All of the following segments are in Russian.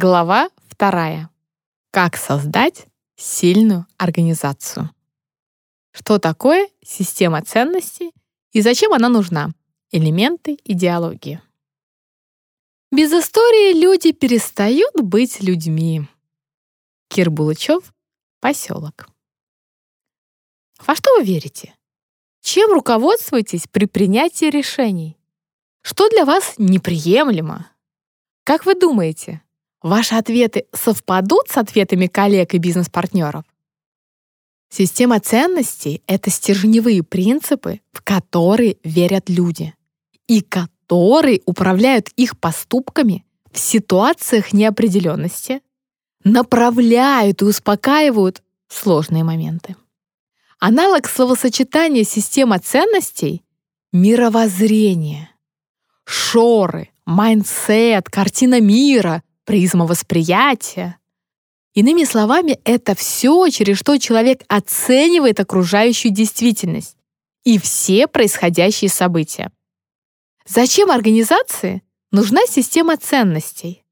Глава вторая. Как создать сильную организацию. Что такое система ценностей и зачем она нужна? Элементы идеологии. Без истории люди перестают быть людьми. Кир Булычев, поселок. Во что вы верите? Чем руководствуетесь при принятии решений? Что для вас неприемлемо? Как вы думаете, ваши ответы совпадут с ответами коллег и бизнес-партнеров? Система ценностей — это стержневые принципы, в которые верят люди и которые управляют их поступками в ситуациях неопределенности, направляют и успокаивают сложные моменты. Аналог словосочетания «система ценностей» — мировоззрение, шоры, mindset, картина мира, призма восприятия. Иными словами, это все, через что человек оценивает окружающую действительность и все происходящие события. Зачем организации нужна система ценностей?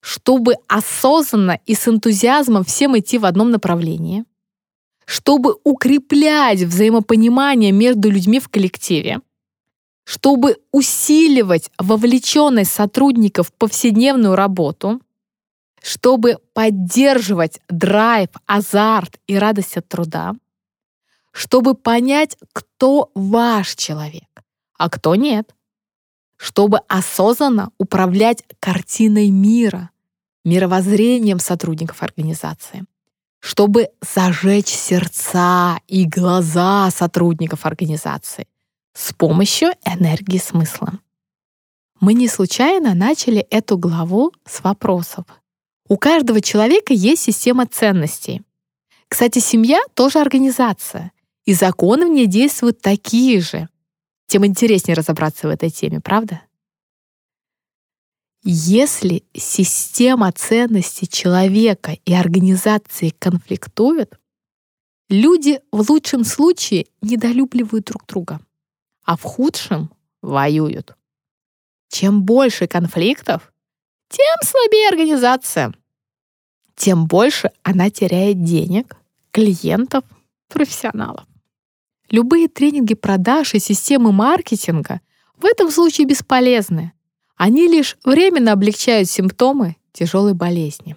Чтобы осознанно и с энтузиазмом всем идти в одном направлении, чтобы укреплять взаимопонимание между людьми в коллективе, чтобы усиливать вовлеченность сотрудников в повседневную работу, чтобы поддерживать драйв, азарт и радость от труда, чтобы понять, кто ваш человек, а кто нет, чтобы осознанно управлять картиной мира, мировоззрением сотрудников организации, чтобы зажечь сердца и глаза сотрудников организации с помощью энергии смысла. Мы не случайно начали эту главу с вопросов. У каждого человека есть система ценностей. Кстати, семья тоже организация, и законы в ней действуют такие же. Тем интереснее разобраться в этой теме, правда? Если система ценностей человека и организации конфликтуют, люди в лучшем случае недолюбливают друг друга, а в худшем воюют. Чем больше конфликтов, тем слабее организация. Тем больше она теряет денег, клиентов, профессионалов. Любые тренинги продаж и системы маркетинга в этом случае бесполезны, они лишь временно облегчают симптомы тяжелой болезни.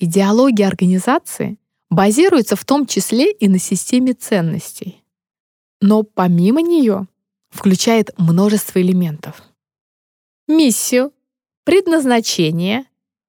Идеология организации базируется в том числе и на системе ценностей. Но помимо нее включает множество элементов. Миссию, предназначение,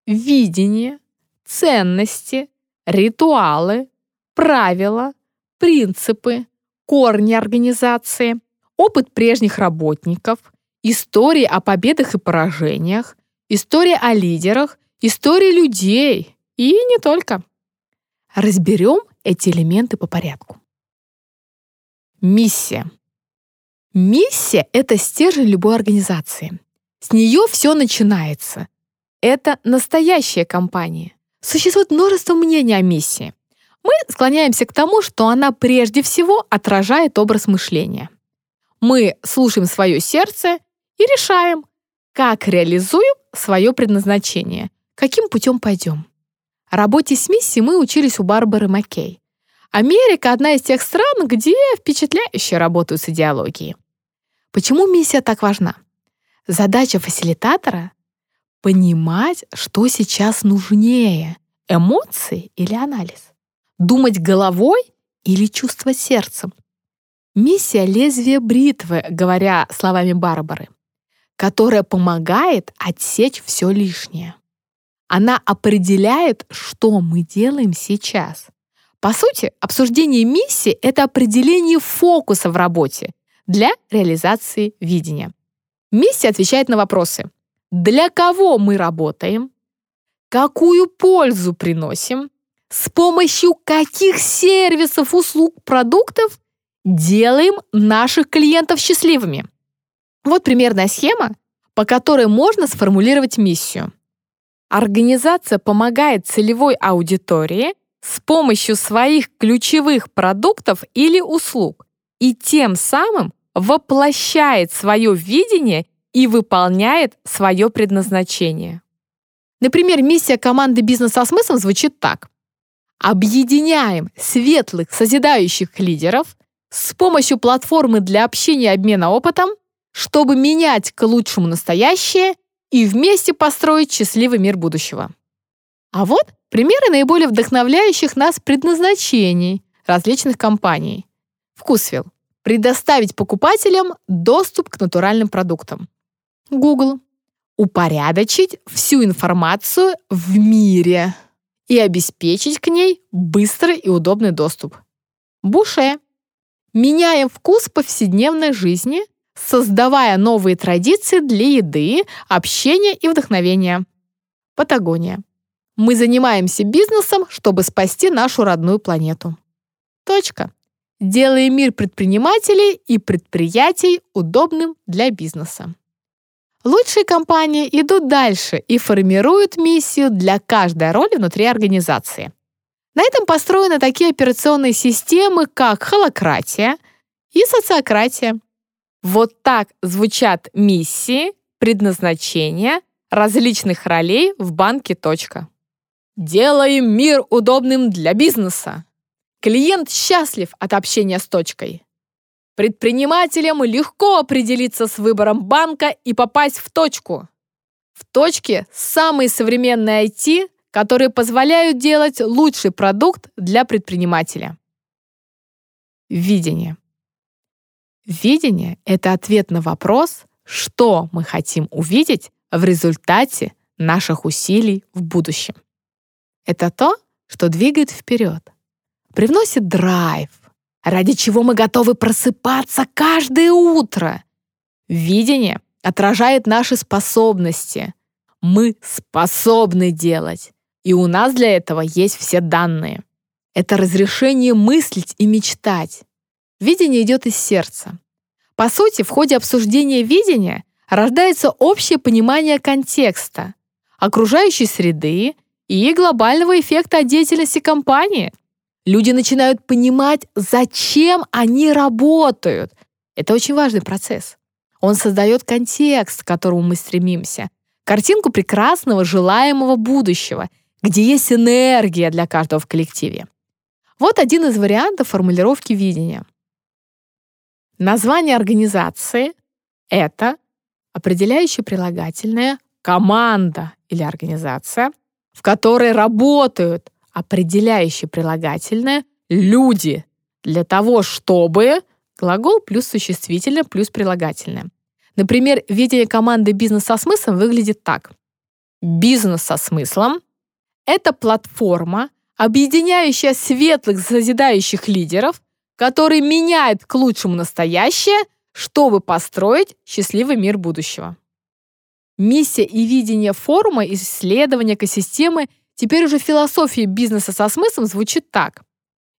видение, ценности, ритуалы, правила, принципы, корни организации, опыт прежних работников, истории о победах и поражениях, истории о лидерах, истории людей и не только. Разберем эти элементы по порядку. Миссия. Миссия — это стержень любой организации. С нее все начинается. Это настоящая компания. Существует множество мнений о миссии. Мы склоняемся к тому, что она прежде всего отражает образ мышления. Мы слушаем свое сердце и решаем, как реализуем свое предназначение, каким путем пойдем. Работе с миссией мы учились у Барбары Маккей. Америка — одна из тех стран, где впечатляюще работают с идеологией. Почему миссия так важна? Задача фасилитатора — понимать, что сейчас нужнее — эмоции или анализ. Думать головой или чувствовать сердцем. Миссия — лезвие бритвы, говоря словами Барбары которая помогает отсечь все лишнее. Она определяет, что мы делаем сейчас. По сути, обсуждение миссии — это определение фокуса в работе для реализации видения. Миссия отвечает на вопросы. Для кого мы работаем? Какую пользу приносим? С помощью каких сервисов, услуг, продуктов делаем наших клиентов счастливыми? Вот примерная схема, по которой можно сформулировать миссию. Организация помогает целевой аудитории с помощью своих ключевых продуктов или услуг и тем самым воплощает свое видение и выполняет свое предназначение. Например, миссия команды «Бизнес со смыслом» звучит так. Объединяем светлых, созидающих лидеров с помощью платформы для общения и обмена опытом, чтобы менять к лучшему настоящее и вместе построить счастливый мир будущего. А вот примеры наиболее вдохновляющих нас предназначений различных компаний. Вкусвилл. Предоставить покупателям доступ к натуральным продуктам. Google. Упорядочить всю информацию в мире и обеспечить к ней быстрый и удобный доступ. Буше. Меняем вкус повседневной жизни, создавая новые традиции для еды, общения и вдохновения. Патагония. Мы занимаемся бизнесом, чтобы спасти нашу родную планету. Точка. Делаем мир предпринимателей и предприятий удобным для бизнеса. Лучшие компании идут дальше и формируют миссию для каждой роли внутри организации. На этом построены такие операционные системы, как холократия и социократия. Вот так звучат миссии, предназначения различных ролей в банке «Точка». Делаем мир удобным для бизнеса. Клиент счастлив от общения с точкой. Предпринимателям легко определиться с выбором банка и попасть в точку. В точке самые современные IT, которые позволяют делать лучший продукт для предпринимателя. Видение. Видение — это ответ на вопрос, что мы хотим увидеть в результате наших усилий в будущем. Это то, что двигает вперед, привносит драйв, ради чего мы готовы просыпаться каждое утро. Видение отражает наши способности. Мы способны делать, и у нас для этого есть все данные. Это разрешение мыслить и мечтать. Видение идет из сердца. По сути, в ходе обсуждения видения рождается общее понимание контекста, окружающей среды и глобального эффекта от деятельности компании. Люди начинают понимать, зачем они работают. Это очень важный процесс. Он создает контекст, к которому мы стремимся. Картинку прекрасного, желаемого будущего, где есть энергия для каждого в коллективе. Вот один из вариантов формулировки видения. Название организации — это определяющее прилагательное команда или организация, в которой работают определяющее прилагательное люди для того, чтобы глагол плюс существительное плюс прилагательное. Например, видение команды «Бизнес со смыслом» выглядит так. Бизнес со смыслом — это платформа, объединяющая светлых созидающих лидеров, которые меняют к лучшему настоящее, чтобы построить счастливый мир будущего. Миссия и видение форума исследования экосистемы теперь уже философия бизнеса со смыслом звучит так.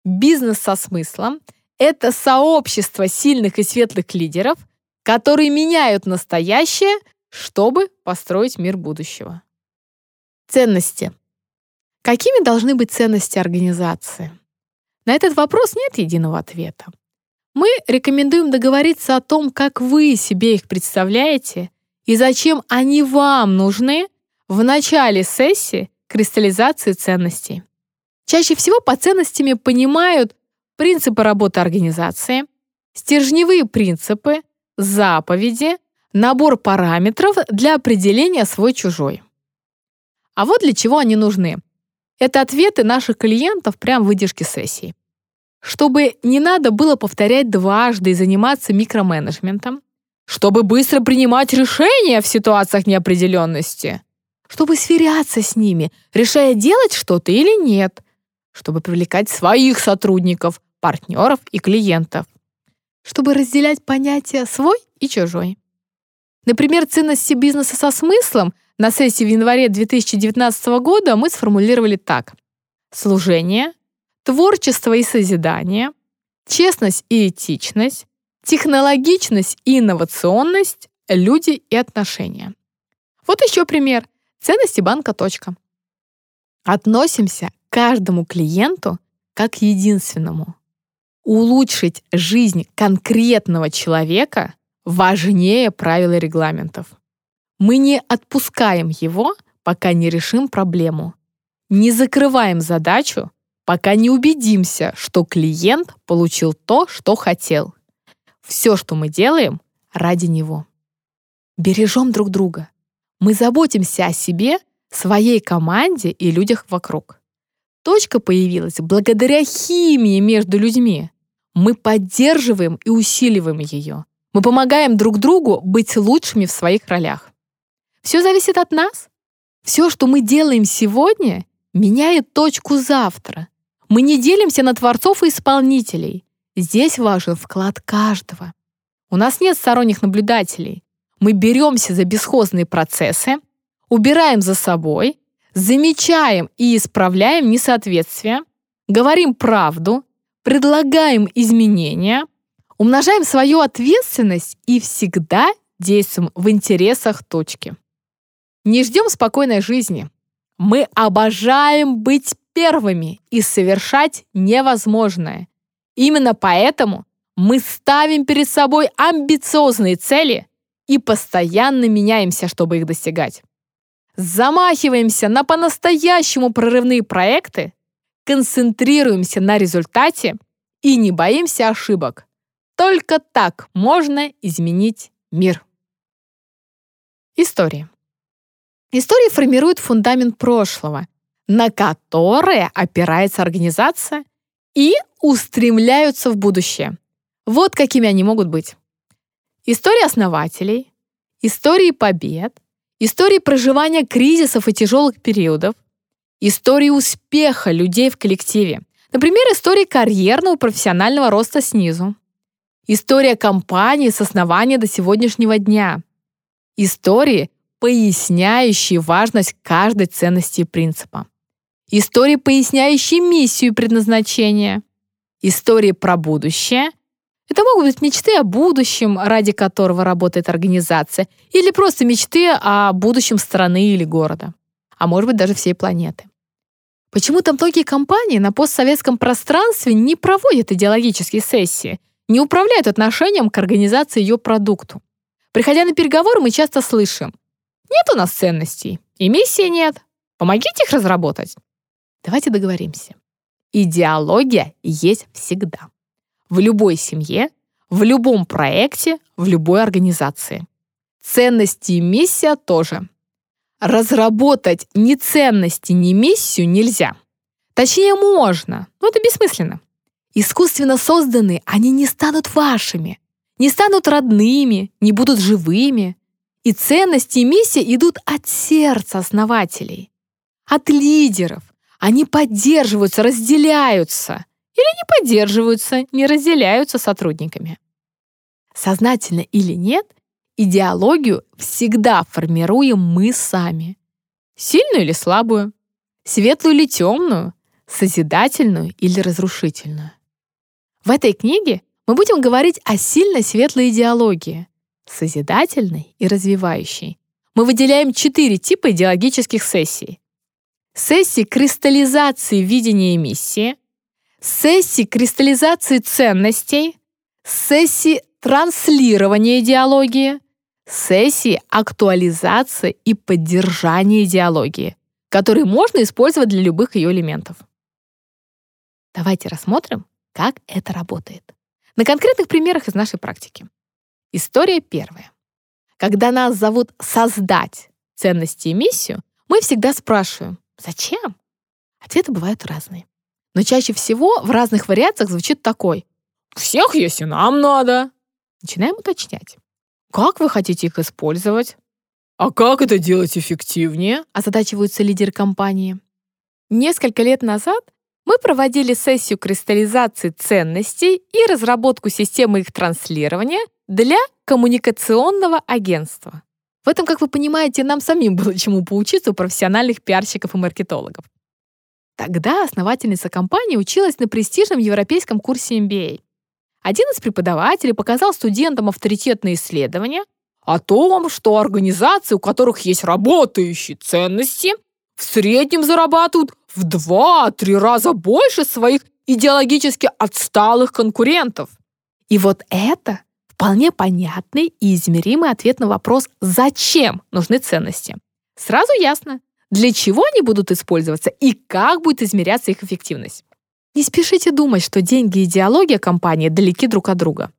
Бизнес со смыслом — это сообщество сильных и светлых лидеров, которые меняют настоящее, чтобы построить мир будущего. Ценности. Какими должны быть ценности организации? На этот вопрос нет единого ответа. Мы рекомендуем договориться о том, как вы себе их представляете и зачем они вам нужны в начале сессии кристаллизации ценностей. Чаще всего по ценностями понимают принципы работы организации, стержневые принципы, заповеди, набор параметров для определения свой-чужой. А вот для чего они нужны. Это ответы наших клиентов прямо в выдержке сессии. Чтобы не надо было повторять дважды и заниматься микроменеджментом, чтобы быстро принимать решения в ситуациях неопределенности, чтобы сверяться с ними, решая делать что-то или нет, чтобы привлекать своих сотрудников, партнеров и клиентов, чтобы разделять понятия «свой» и «чужой». Например, ценности бизнеса со смыслом на сессии в январе 2019 года мы сформулировали так. Служение, творчество и созидание, честность и этичность, технологичность и инновационность, люди и отношения. Вот еще пример. Ценности банка. Точка. Относимся к каждому клиенту как единственному. Улучшить жизнь конкретного человека важнее правил и регламентов. Мы не отпускаем его, пока не решим проблему. Не закрываем задачу, пока не убедимся, что клиент получил то, что хотел. Все, что мы делаем, ради него. Бережем друг друга. Мы заботимся о себе, своей команде и людях вокруг. Точка появилась благодаря химии между людьми. Мы поддерживаем и усиливаем ее. Мы помогаем друг другу быть лучшими в своих ролях. Все зависит от нас. Все, что мы делаем сегодня, меняет точку завтра. Мы не делимся на творцов и исполнителей. Здесь важен вклад каждого. У нас нет сторонних наблюдателей. Мы беремся за бесхозные процессы, убираем за собой, замечаем и исправляем несоответствия, говорим правду, предлагаем изменения, умножаем свою ответственность и всегда действуем в интересах точки. Не ждем спокойной жизни. Мы обожаем быть первыми и совершать невозможное. Именно поэтому мы ставим перед собой амбициозные цели и постоянно меняемся, чтобы их достигать. Замахиваемся на по-настоящему прорывные проекты, концентрируемся на результате и не боимся ошибок. Только так можно изменить мир. История. Истории формируют фундамент прошлого, на которое опирается организация и устремляются в будущее. Вот какими они могут быть. Истории основателей, истории побед, истории проживания кризисов и тяжелых периодов, истории успеха людей в коллективе. Например, истории карьерного профессионального роста снизу. История компании с основания до сегодняшнего дня. Истории, поясняющие важность каждой ценности и принципа. Истории, поясняющие миссию и предназначение. Истории про будущее. Это могут быть мечты о будущем, ради которого работает организация, или просто мечты о будущем страны или города, а может быть даже всей планеты. Почему-то многие компании на постсоветском пространстве не проводят идеологические сессии, не управляют отношением к организации ее продукту. Приходя на переговоры, мы часто слышим нет у нас ценностей, и миссии нет. Помогите их разработать. Давайте договоримся. Идеология есть всегда. В любой семье, в любом проекте, в любой организации. Ценности и миссия тоже. Разработать ни ценности, ни миссию нельзя. Точнее, можно, но это бессмысленно. Искусственно созданные они не станут вашими, не станут родными, не будут живыми. И ценности и миссия идут от сердца основателей, от лидеров. Они поддерживаются, разделяются. Или не поддерживаются, не разделяются сотрудниками. Сознательно или нет, идеологию всегда формируем мы сами. Сильную или слабую, светлую или темную, созидательную или разрушительную. В этой книге мы будем говорить о сильной светлой идеологии, созидательной и развивающей. Мы выделяем четыре типа идеологических сессий. Сессии кристаллизации видения и миссии, сессии кристаллизации ценностей, сессии транслирования идеологии, сессии актуализации и поддержания идеологии, которые можно использовать для любых ее элементов. Давайте рассмотрим, как это работает. На конкретных примерах из нашей практики. История первая. Когда нас зовут создать ценности и миссию, мы всегда спрашиваем, зачем? Ответы бывают разные. Но чаще всего в разных вариациях звучит такой. Всех есть и нам надо. Начинаем уточнять. Как вы хотите их использовать? А как это делать эффективнее? Озадачиваются лидеры компании. Несколько лет назад мы проводили сессию кристаллизации ценностей и разработку системы их транслирования для коммуникационного агентства. В этом, как вы понимаете, нам самим было чему поучиться у профессиональных пиарщиков и маркетологов. Тогда основательница компании училась на престижном европейском курсе MBA. Один из преподавателей показал студентам авторитетные исследования о том, что организации, у которых есть работающие ценности, в среднем зарабатывают в 2-3 раза больше своих идеологически отсталых конкурентов. И вот это вполне понятный и измеримый ответ на вопрос, зачем нужны ценности. Сразу ясно, для чего они будут использоваться и как будет измеряться их эффективность. Не спешите думать, что деньги и идеология компании далеки друг от друга.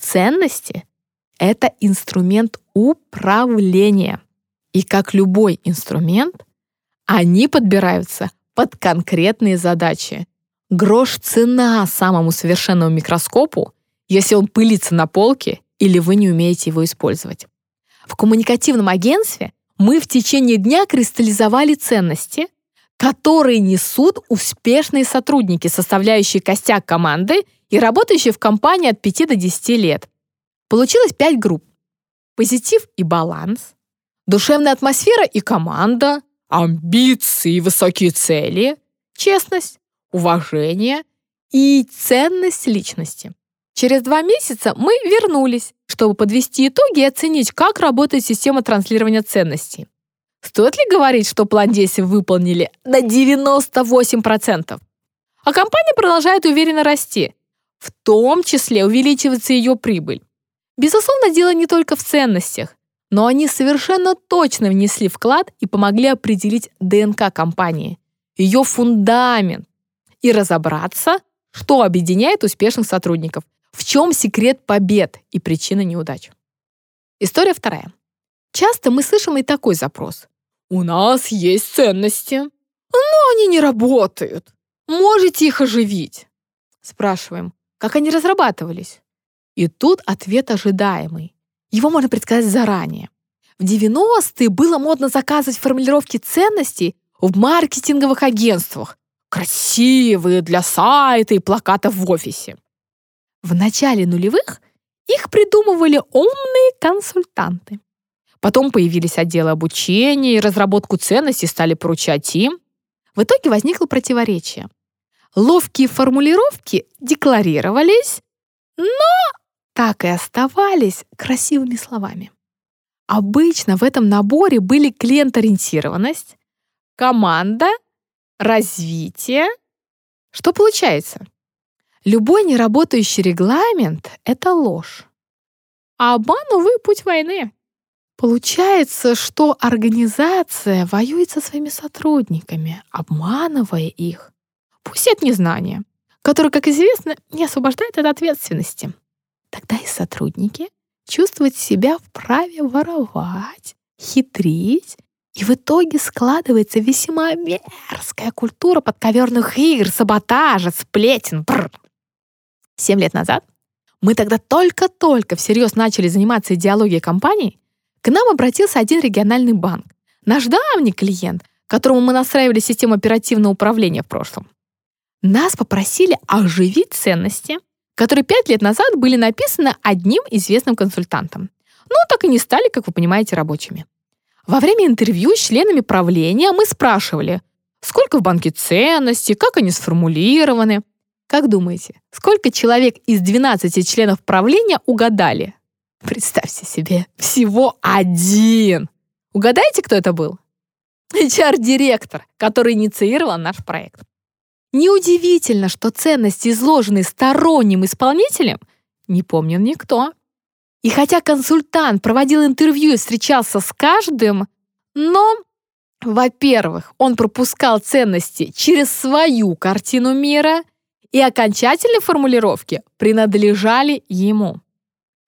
Ценности — это инструмент управления. И как любой инструмент, они подбираются под конкретные задачи. Грош цена самому совершенному микроскопу, если он пылится на полке или вы не умеете его использовать. В коммуникативном агентстве мы в течение дня кристаллизовали ценности, которые несут успешные сотрудники, составляющие костяк команды и работающие в компании от 5 до 10 лет. Получилось 5 групп. Позитив и баланс, душевная атмосфера и команда, амбиции и высокие цели, честность, уважение и ценность личности. Через два месяца мы вернулись, чтобы подвести итоги и оценить, как работает система транслирования ценностей. Стоит ли говорить, что план действий выполнили на 98%? А компания продолжает уверенно расти. В том числе увеличивается ее прибыль. Безусловно, дело не только в ценностях но они совершенно точно внесли вклад и помогли определить ДНК компании, ее фундамент, и разобраться, что объединяет успешных сотрудников, в чем секрет побед и причина неудач. История вторая. Часто мы слышим и такой запрос. «У нас есть ценности, но они не работают. Можете их оживить?» Спрашиваем, как они разрабатывались? И тут ответ ожидаемый. Его можно предсказать заранее. В 90-е было модно заказывать формулировки ценностей в маркетинговых агентствах. Красивые для сайта и плакатов в офисе. В начале нулевых их придумывали умные консультанты. Потом появились отделы обучения и разработку ценностей стали поручать им. В итоге возникло противоречие. Ловкие формулировки декларировались, но так и оставались красивыми словами. Обычно в этом наборе были клиент-ориентированность, команда, развитие. Что получается? Любой неработающий регламент — это ложь. А обман, увы, путь войны. Получается, что организация воюет со своими сотрудниками, обманывая их. Пусть от незнания, которое, как известно, не освобождает от ответственности. Тогда и сотрудники чувствуют себя вправе воровать, хитрить, и в итоге складывается весьма мерзкая культура подковерных игр, саботажа, сплетен. Бррр. Семь лет назад мы тогда только-только всерьез начали заниматься идеологией компаний, к нам обратился один региональный банк, наш давний клиент, которому мы настраивали систему оперативного управления в прошлом. Нас попросили оживить ценности, которые пять лет назад были написаны одним известным консультантом. Но так и не стали, как вы понимаете, рабочими. Во время интервью с членами правления мы спрашивали, сколько в банке ценностей, как они сформулированы. Как думаете, сколько человек из 12 членов правления угадали? Представьте себе, всего один. Угадайте, кто это был? HR-директор, который инициировал наш проект. Неудивительно, что ценности, изложенные сторонним исполнителем, не помнил никто. И хотя консультант проводил интервью и встречался с каждым, но, во-первых, он пропускал ценности через свою картину мира, и окончательные формулировки принадлежали ему.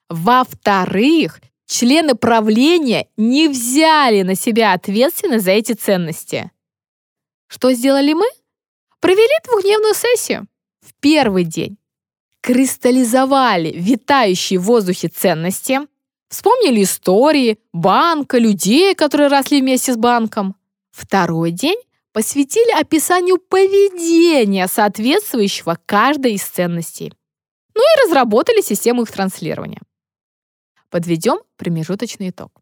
Во-вторых, члены правления не взяли на себя ответственность за эти ценности. Что сделали мы? Провели двухдневную сессию. В первый день кристаллизовали витающие в воздухе ценности, вспомнили истории банка, людей, которые росли вместе с банком. Второй день посвятили описанию поведения, соответствующего каждой из ценностей. Ну и разработали систему их транслирования. Подведем промежуточный итог.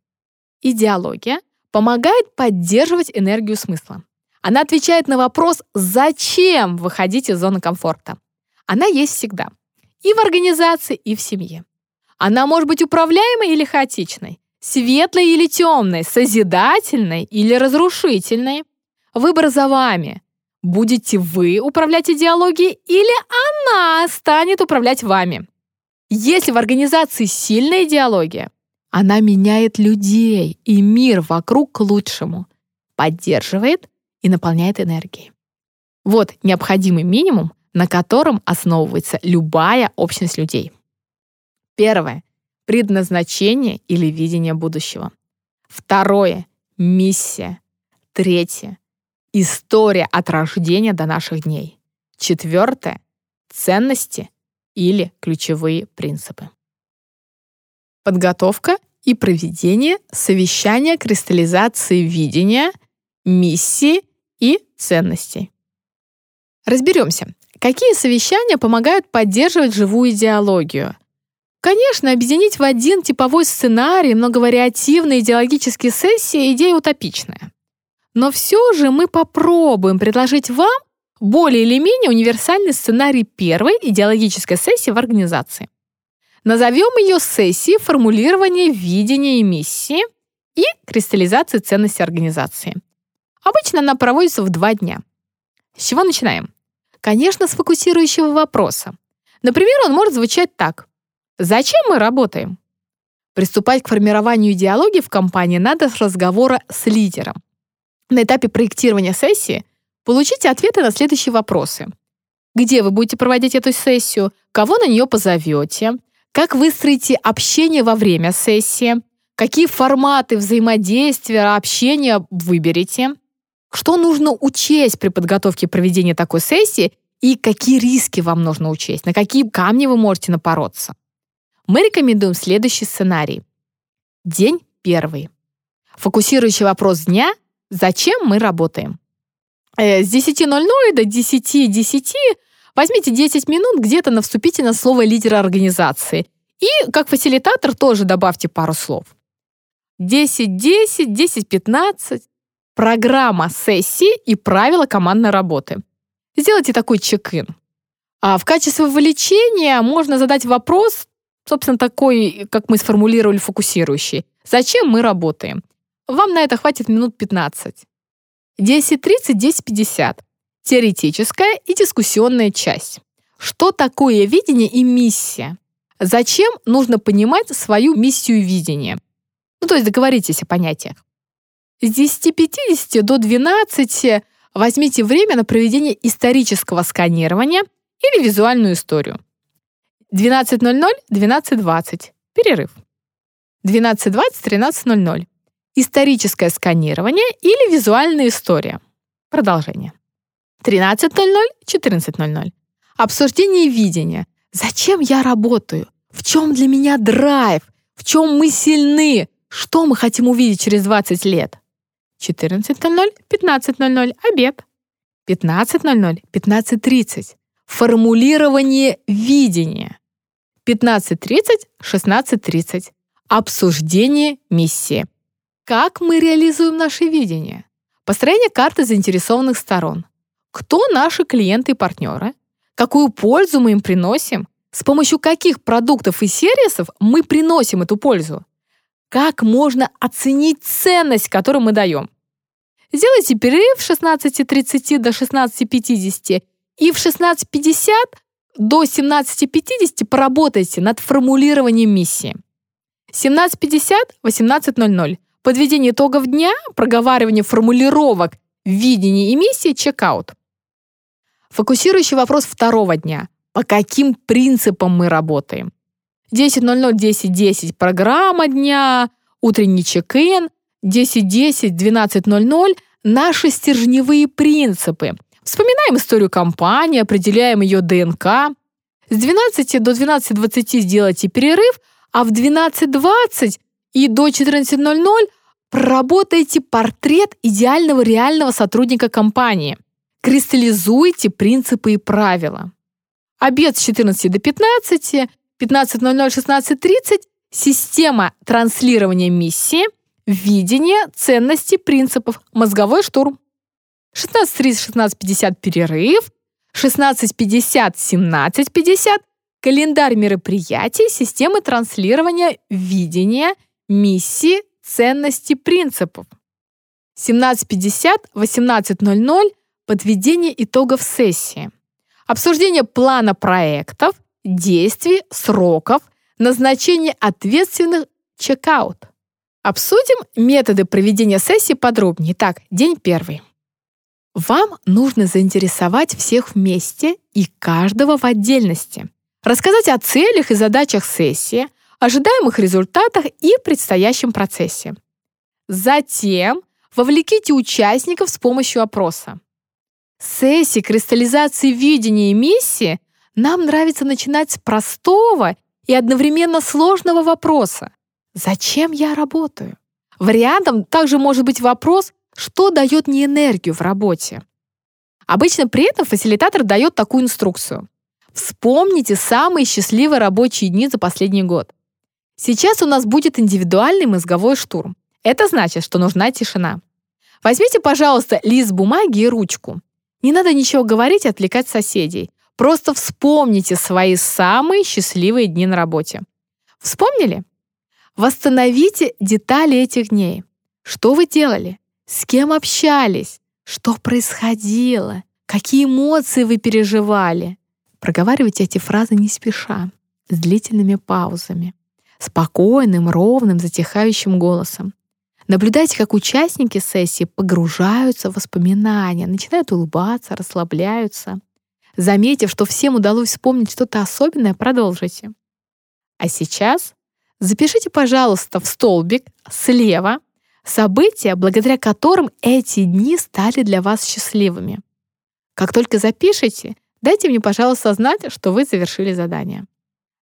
Идеология помогает поддерживать энергию смысла. Она отвечает на вопрос, зачем выходить из зоны комфорта. Она есть всегда. И в организации, и в семье. Она может быть управляемой или хаотичной, светлой или темной, созидательной или разрушительной. Выбор за вами. Будете вы управлять идеологией или она станет управлять вами. Если в организации сильная идеология, она меняет людей и мир вокруг к лучшему – поддерживает и наполняет энергией. Вот необходимый минимум, на котором основывается любая общность людей. Первое — предназначение или видение будущего. Второе — миссия. Третье — история от рождения до наших дней. Четвертое — ценности или ключевые принципы. Подготовка и проведение совещания кристаллизации видения, миссии и ценностей. Разберемся, какие совещания помогают поддерживать живую идеологию. Конечно, объединить в один типовой сценарий многовариативные идеологические сессии – идея утопичная. Но все же мы попробуем предложить вам более или менее универсальный сценарий первой идеологической сессии в организации. Назовем ее сессией формулирования видения и миссии и кристаллизации ценностей организации. Обычно она проводится в два дня. С чего начинаем? Конечно, с фокусирующего вопроса. Например, он может звучать так. Зачем мы работаем? Приступать к формированию идеологии в компании надо с разговора с лидером. На этапе проектирования сессии получите ответы на следующие вопросы. Где вы будете проводить эту сессию? Кого на нее позовете? Как выстроите общение во время сессии? Какие форматы взаимодействия, общения выберете? Что нужно учесть при подготовке и проведении такой сессии и какие риски вам нужно учесть, на какие камни вы можете напороться. Мы рекомендуем следующий сценарий. День первый. Фокусирующий вопрос дня – зачем мы работаем? Э, с 10.00 до 10.10 .10 возьмите 10 минут где-то на вступительное слово лидера организации. И как фасилитатор тоже добавьте пару слов. 10.10, 10.15 программа сессии и правила командной работы. Сделайте такой чек-ин. А в качестве вовлечения можно задать вопрос, собственно, такой, как мы сформулировали, фокусирующий. Зачем мы работаем? Вам на это хватит минут 15. 10.30, 10.50. Теоретическая и дискуссионная часть. Что такое видение и миссия? Зачем нужно понимать свою миссию и видение? Ну, то есть договоритесь о понятиях. С 10.50 до 12 возьмите время на проведение исторического сканирования или визуальную историю. 12.00, 12.20. Перерыв. 12.20, 13.00. Историческое сканирование или визуальная история. Продолжение. 13.00, 14.00. Обсуждение видения. Зачем я работаю? В чем для меня драйв? В чем мы сильны? Что мы хотим увидеть через 20 лет? 14.00, 15.00 обед. 15.00, 15.30 формулирование видения. 15.30, 16.30 обсуждение миссии. Как мы реализуем наше видение? Построение карты заинтересованных сторон. Кто наши клиенты и партнеры? Какую пользу мы им приносим? С помощью каких продуктов и сервисов мы приносим эту пользу? как можно оценить ценность, которую мы даем. Сделайте перерыв с 16.30 до 16.50 и в 16.50 до 17.50 поработайте над формулированием миссии. 17.50, 18.00. Подведение итогов дня, проговаривание формулировок, видение и миссии, чекаут. Фокусирующий вопрос второго дня. По каким принципам мы работаем? 10.00, 10.10 программа дня, утренний чек-ин, 10.10, 12.00 наши стержневые принципы. Вспоминаем историю компании, определяем ее ДНК. С 12 до 12.20 сделайте перерыв, а в 12.20 и до 14.00 проработайте портрет идеального реального сотрудника компании. Кристаллизуйте принципы и правила. Обед с 14 до 15, 15.00-16.30 система транслирования миссии, видения, ценностей, принципов, мозговой штурм. 16.30-16.50 перерыв, 16.50-17.50 календарь мероприятий, системы транслирования видения, миссии, ценностей, принципов. 17.50-18.00 подведение итогов сессии. Обсуждение плана проектов, действий, сроков, назначение ответственных чекаут. Обсудим методы проведения сессии подробнее. Так, день первый. Вам нужно заинтересовать всех вместе и каждого в отдельности. Рассказать о целях и задачах сессии, ожидаемых результатах и предстоящем процессе. Затем вовлеките участников с помощью опроса. Сессии кристаллизации видения и миссии нам нравится начинать с простого и одновременно сложного вопроса. Зачем я работаю? Вариантом также может быть вопрос, что дает мне энергию в работе. Обычно при этом фасилитатор дает такую инструкцию. Вспомните самые счастливые рабочие дни за последний год. Сейчас у нас будет индивидуальный мозговой штурм. Это значит, что нужна тишина. Возьмите, пожалуйста, лист бумаги и ручку. Не надо ничего говорить и отвлекать соседей. Просто вспомните свои самые счастливые дни на работе. Вспомнили? Восстановите детали этих дней. Что вы делали? С кем общались? Что происходило? Какие эмоции вы переживали? Проговаривайте эти фразы не спеша, с длительными паузами, спокойным, ровным, затихающим голосом. Наблюдайте, как участники сессии погружаются в воспоминания, начинают улыбаться, расслабляются. Заметив, что всем удалось вспомнить что-то особенное, продолжите. А сейчас Запишите, пожалуйста, в столбик слева события, благодаря которым эти дни стали для вас счастливыми. Как только запишите, дайте мне, пожалуйста, знать, что вы завершили задание.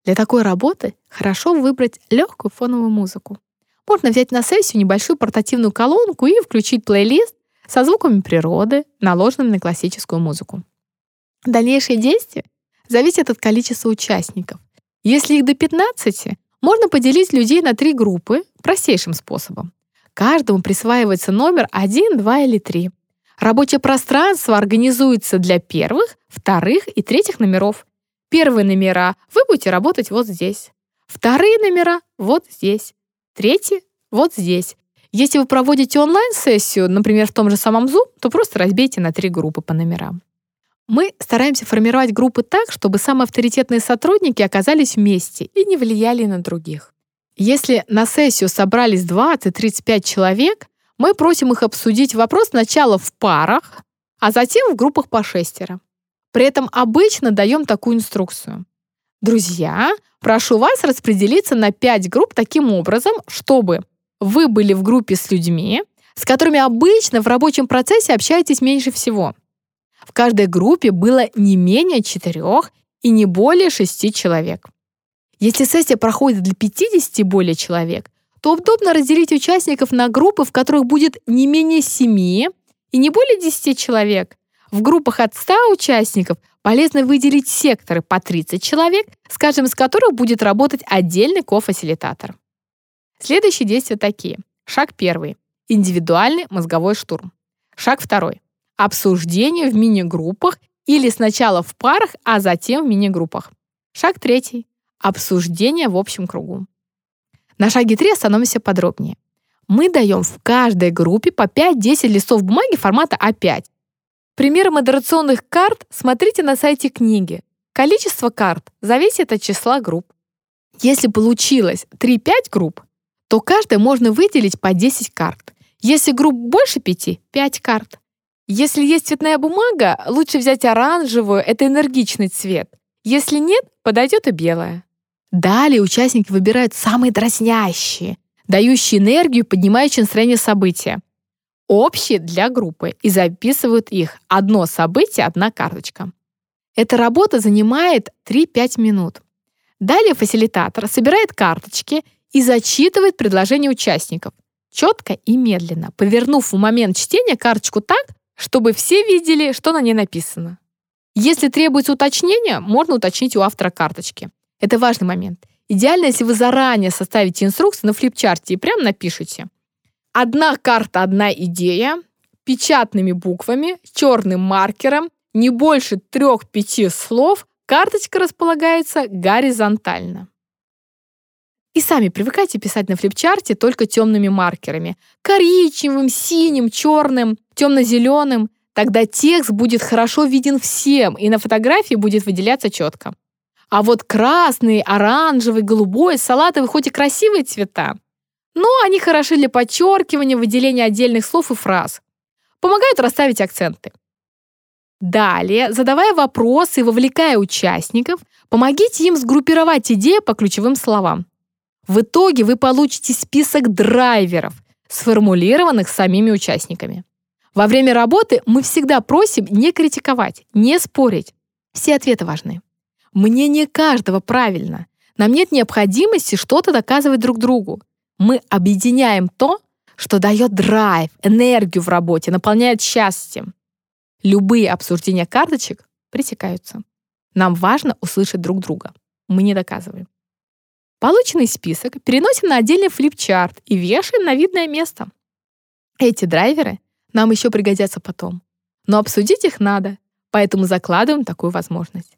Для такой работы хорошо выбрать легкую фоновую музыку. Можно взять на сессию небольшую портативную колонку и включить плейлист со звуками природы, наложенными на классическую музыку. Дальнейшие действия зависят от количества участников. Если их до 15, можно поделить людей на три группы простейшим способом. Каждому присваивается номер 1, 2 или 3. Рабочее пространство организуется для первых, вторых и третьих номеров. Первые номера вы будете работать вот здесь. Вторые номера вот здесь. Третьи вот здесь. Если вы проводите онлайн-сессию, например, в том же самом Zoom, то просто разбейте на три группы по номерам. Мы стараемся формировать группы так, чтобы самые авторитетные сотрудники оказались вместе и не влияли на других. Если на сессию собрались 20-35 человек, мы просим их обсудить вопрос сначала в парах, а затем в группах по шестеро. При этом обычно даем такую инструкцию. Друзья, прошу вас распределиться на 5 групп таким образом, чтобы вы были в группе с людьми, с которыми обычно в рабочем процессе общаетесь меньше всего – в каждой группе было не менее четырех и не более шести человек. Если сессия проходит для 50 и более человек, то удобно разделить участников на группы, в которых будет не менее 7 и не более 10 человек. В группах от 100 участников полезно выделить секторы по 30 человек, с каждым которых будет работать отдельный кофасилитатор. Следующие действия такие. Шаг первый. Индивидуальный мозговой штурм. Шаг второй обсуждение в мини-группах или сначала в парах, а затем в мини-группах. Шаг третий. Обсуждение в общем кругу. На шаге 3 остановимся подробнее. Мы даем в каждой группе по 5-10 листов бумаги формата А5. Примеры модерационных карт смотрите на сайте книги. Количество карт зависит от числа групп. Если получилось 3-5 групп, то каждой можно выделить по 10 карт. Если групп больше 5 — 5 карт. Если есть цветная бумага, лучше взять оранжевую, это энергичный цвет. Если нет, подойдет и белая. Далее участники выбирают самые дразнящие, дающие энергию, поднимающие настроение события. Общие для группы и записывают их. Одно событие, одна карточка. Эта работа занимает 3-5 минут. Далее фасилитатор собирает карточки и зачитывает предложения участников. Четко и медленно, повернув в момент чтения карточку так, чтобы все видели, что на ней написано. Если требуется уточнение, можно уточнить у автора карточки. Это важный момент. Идеально, если вы заранее составите инструкцию на флипчарте и прям напишите. Одна карта, одна идея, печатными буквами, черным маркером, не больше трех-пяти слов, карточка располагается горизонтально. И сами привыкайте писать на флипчарте только темными маркерами. Коричневым, синим, черным, темно-зеленым. Тогда текст будет хорошо виден всем, и на фотографии будет выделяться четко. А вот красный, оранжевый, голубой, салатовый хоть и красивые цвета, Но они хороши для подчеркивания, выделения отдельных слов и фраз. Помогают расставить акценты. Далее, задавая вопросы и вовлекая участников, помогите им сгруппировать идеи по ключевым словам. В итоге вы получите список драйверов, сформулированных самими участниками. Во время работы мы всегда просим не критиковать, не спорить. Все ответы важны. Мнение каждого правильно. Нам нет необходимости что-то доказывать друг другу. Мы объединяем то, что дает драйв, энергию в работе, наполняет счастьем. Любые обсуждения карточек пресекаются. Нам важно услышать друг друга. Мы не доказываем. Полученный список переносим на отдельный флипчарт и вешаем на видное место. Эти драйверы нам еще пригодятся потом. Но обсудить их надо, поэтому закладываем такую возможность.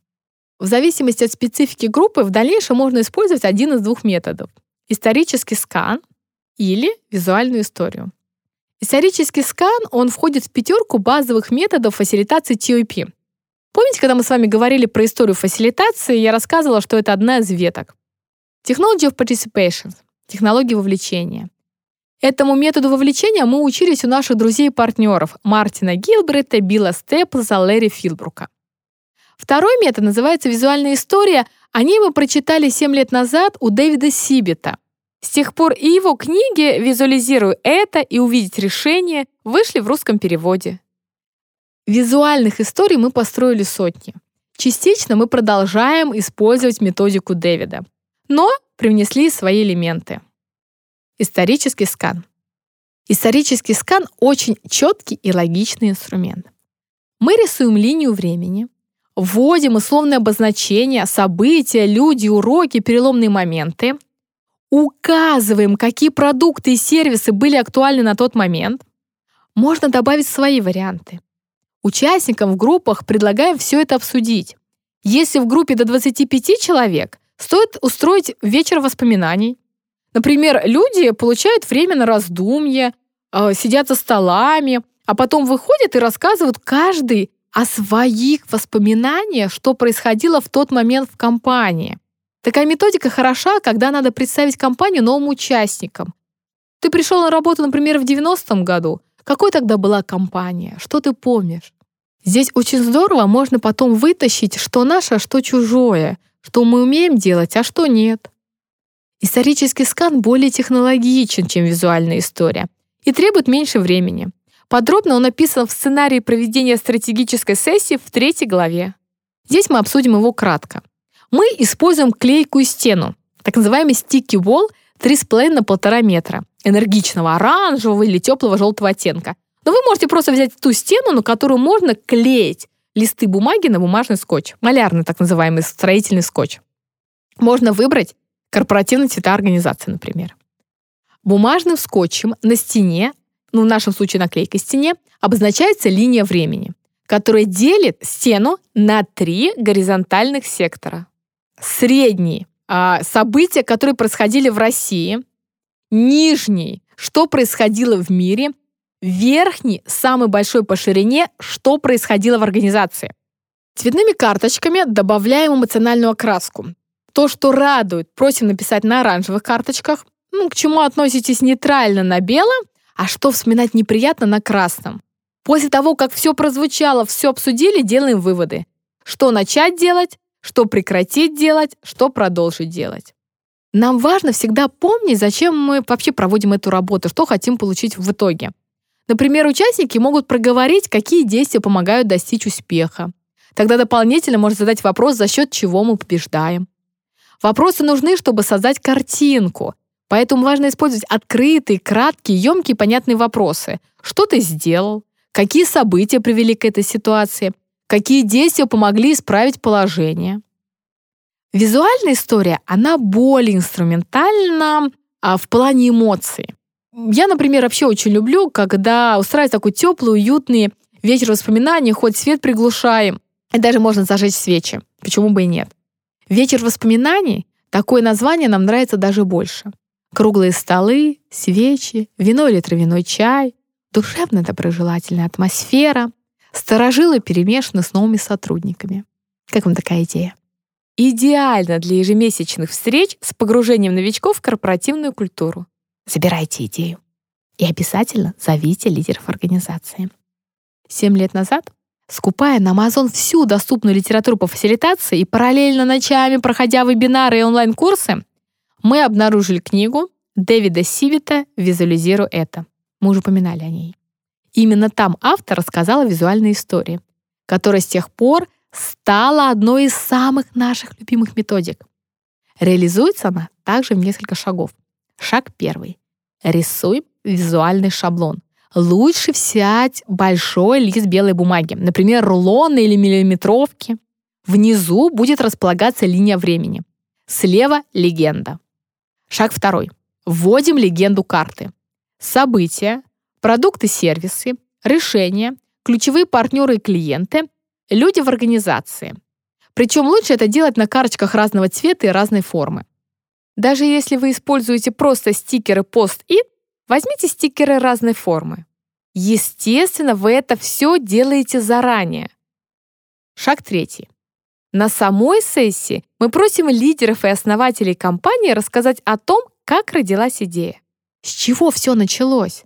В зависимости от специфики группы в дальнейшем можно использовать один из двух методов — исторический скан или визуальную историю. Исторический скан, он входит в пятерку базовых методов фасилитации TOP. Помните, когда мы с вами говорили про историю фасилитации, я рассказывала, что это одна из веток. Technology of Participation — технология вовлечения. Этому методу вовлечения мы учились у наших друзей и партнеров Мартина Гилбрета, Билла Степлза, Лэри Филбрука. Второй метод называется визуальная история. О ней мы прочитали 7 лет назад у Дэвида Сибита — с тех пор и его книги «Визуализирую это» и «Увидеть решение» вышли в русском переводе. Визуальных историй мы построили сотни. Частично мы продолжаем использовать методику Дэвида, но привнесли свои элементы. Исторический скан. Исторический скан — очень четкий и логичный инструмент. Мы рисуем линию времени, вводим условные обозначения, события, люди, уроки, переломные моменты — указываем, какие продукты и сервисы были актуальны на тот момент. Можно добавить свои варианты. Участникам в группах предлагаем все это обсудить. Если в группе до 25 человек, стоит устроить вечер воспоминаний. Например, люди получают время на раздумье, э, сидят за столами, а потом выходят и рассказывают каждый о своих воспоминаниях, что происходило в тот момент в компании. Такая методика хороша, когда надо представить компанию новым участникам. Ты пришел на работу, например, в 90-м году. Какой тогда была компания? Что ты помнишь? Здесь очень здорово можно потом вытащить, что наше, а что чужое, что мы умеем делать, а что нет. Исторический скан более технологичен, чем визуальная история, и требует меньше времени. Подробно он описан в сценарии проведения стратегической сессии в третьей главе. Здесь мы обсудим его кратко мы используем клейкую стену, так называемый sticky wall 3,5 на 1,5 метра, энергичного оранжевого или теплого желтого оттенка. Но вы можете просто взять ту стену, на которую можно клеить листы бумаги на бумажный скотч, малярный так называемый строительный скотч. Можно выбрать корпоративные цвета организации, например. Бумажным скотчем на стене, ну в нашем случае на клейкой стене, обозначается линия времени, которая делит стену на три горизонтальных сектора средний а, события, которые происходили в России, нижний, что происходило в мире, верхний, самый большой по ширине, что происходило в организации. Цветными карточками добавляем эмоциональную окраску. То, что радует, просим написать на оранжевых карточках. Ну, к чему относитесь нейтрально на белом, а что вспоминать неприятно на красном. После того, как все прозвучало, все обсудили, делаем выводы. Что начать делать, что прекратить делать, что продолжить делать. Нам важно всегда помнить, зачем мы вообще проводим эту работу, что хотим получить в итоге. Например, участники могут проговорить, какие действия помогают достичь успеха. Тогда дополнительно можно задать вопрос, за счет чего мы побеждаем. Вопросы нужны, чтобы создать картинку. Поэтому важно использовать открытые, краткие, емкие, понятные вопросы. Что ты сделал? Какие события привели к этой ситуации? какие действия помогли исправить положение. Визуальная история, она более инструментальна а, в плане эмоций. Я, например, вообще очень люблю, когда устраивать такой теплый, уютный вечер воспоминаний, хоть свет приглушаем, и даже можно зажечь свечи. Почему бы и нет? Вечер воспоминаний, такое название нам нравится даже больше. Круглые столы, свечи, вино или травяной чай, душевно-доброжелательная атмосфера, Старожилы перемешаны с новыми сотрудниками. Как вам такая идея? Идеально для ежемесячных встреч с погружением новичков в корпоративную культуру. Забирайте идею. И обязательно зовите лидеров организации. Семь лет назад, скупая на Amazon всю доступную литературу по фасилитации и параллельно ночами проходя вебинары и онлайн-курсы, мы обнаружили книгу Дэвида Сивита «Визуализирую это». Мы уже упоминали о ней. Именно там автор рассказал о визуальной истории, которая с тех пор стала одной из самых наших любимых методик. Реализуется она также в несколько шагов. Шаг первый. Рисуй визуальный шаблон. Лучше взять большой лист белой бумаги, например, рулоны или миллиметровки. Внизу будет располагаться линия времени. Слева — легенда. Шаг второй. Вводим легенду карты. События, продукты, сервисы, решения, ключевые партнеры и клиенты, люди в организации. Причем лучше это делать на карточках разного цвета и разной формы. Даже если вы используете просто стикеры Post-it, возьмите стикеры разной формы. Естественно, вы это все делаете заранее. Шаг третий. На самой сессии мы просим лидеров и основателей компании рассказать о том, как родилась идея. С чего все началось?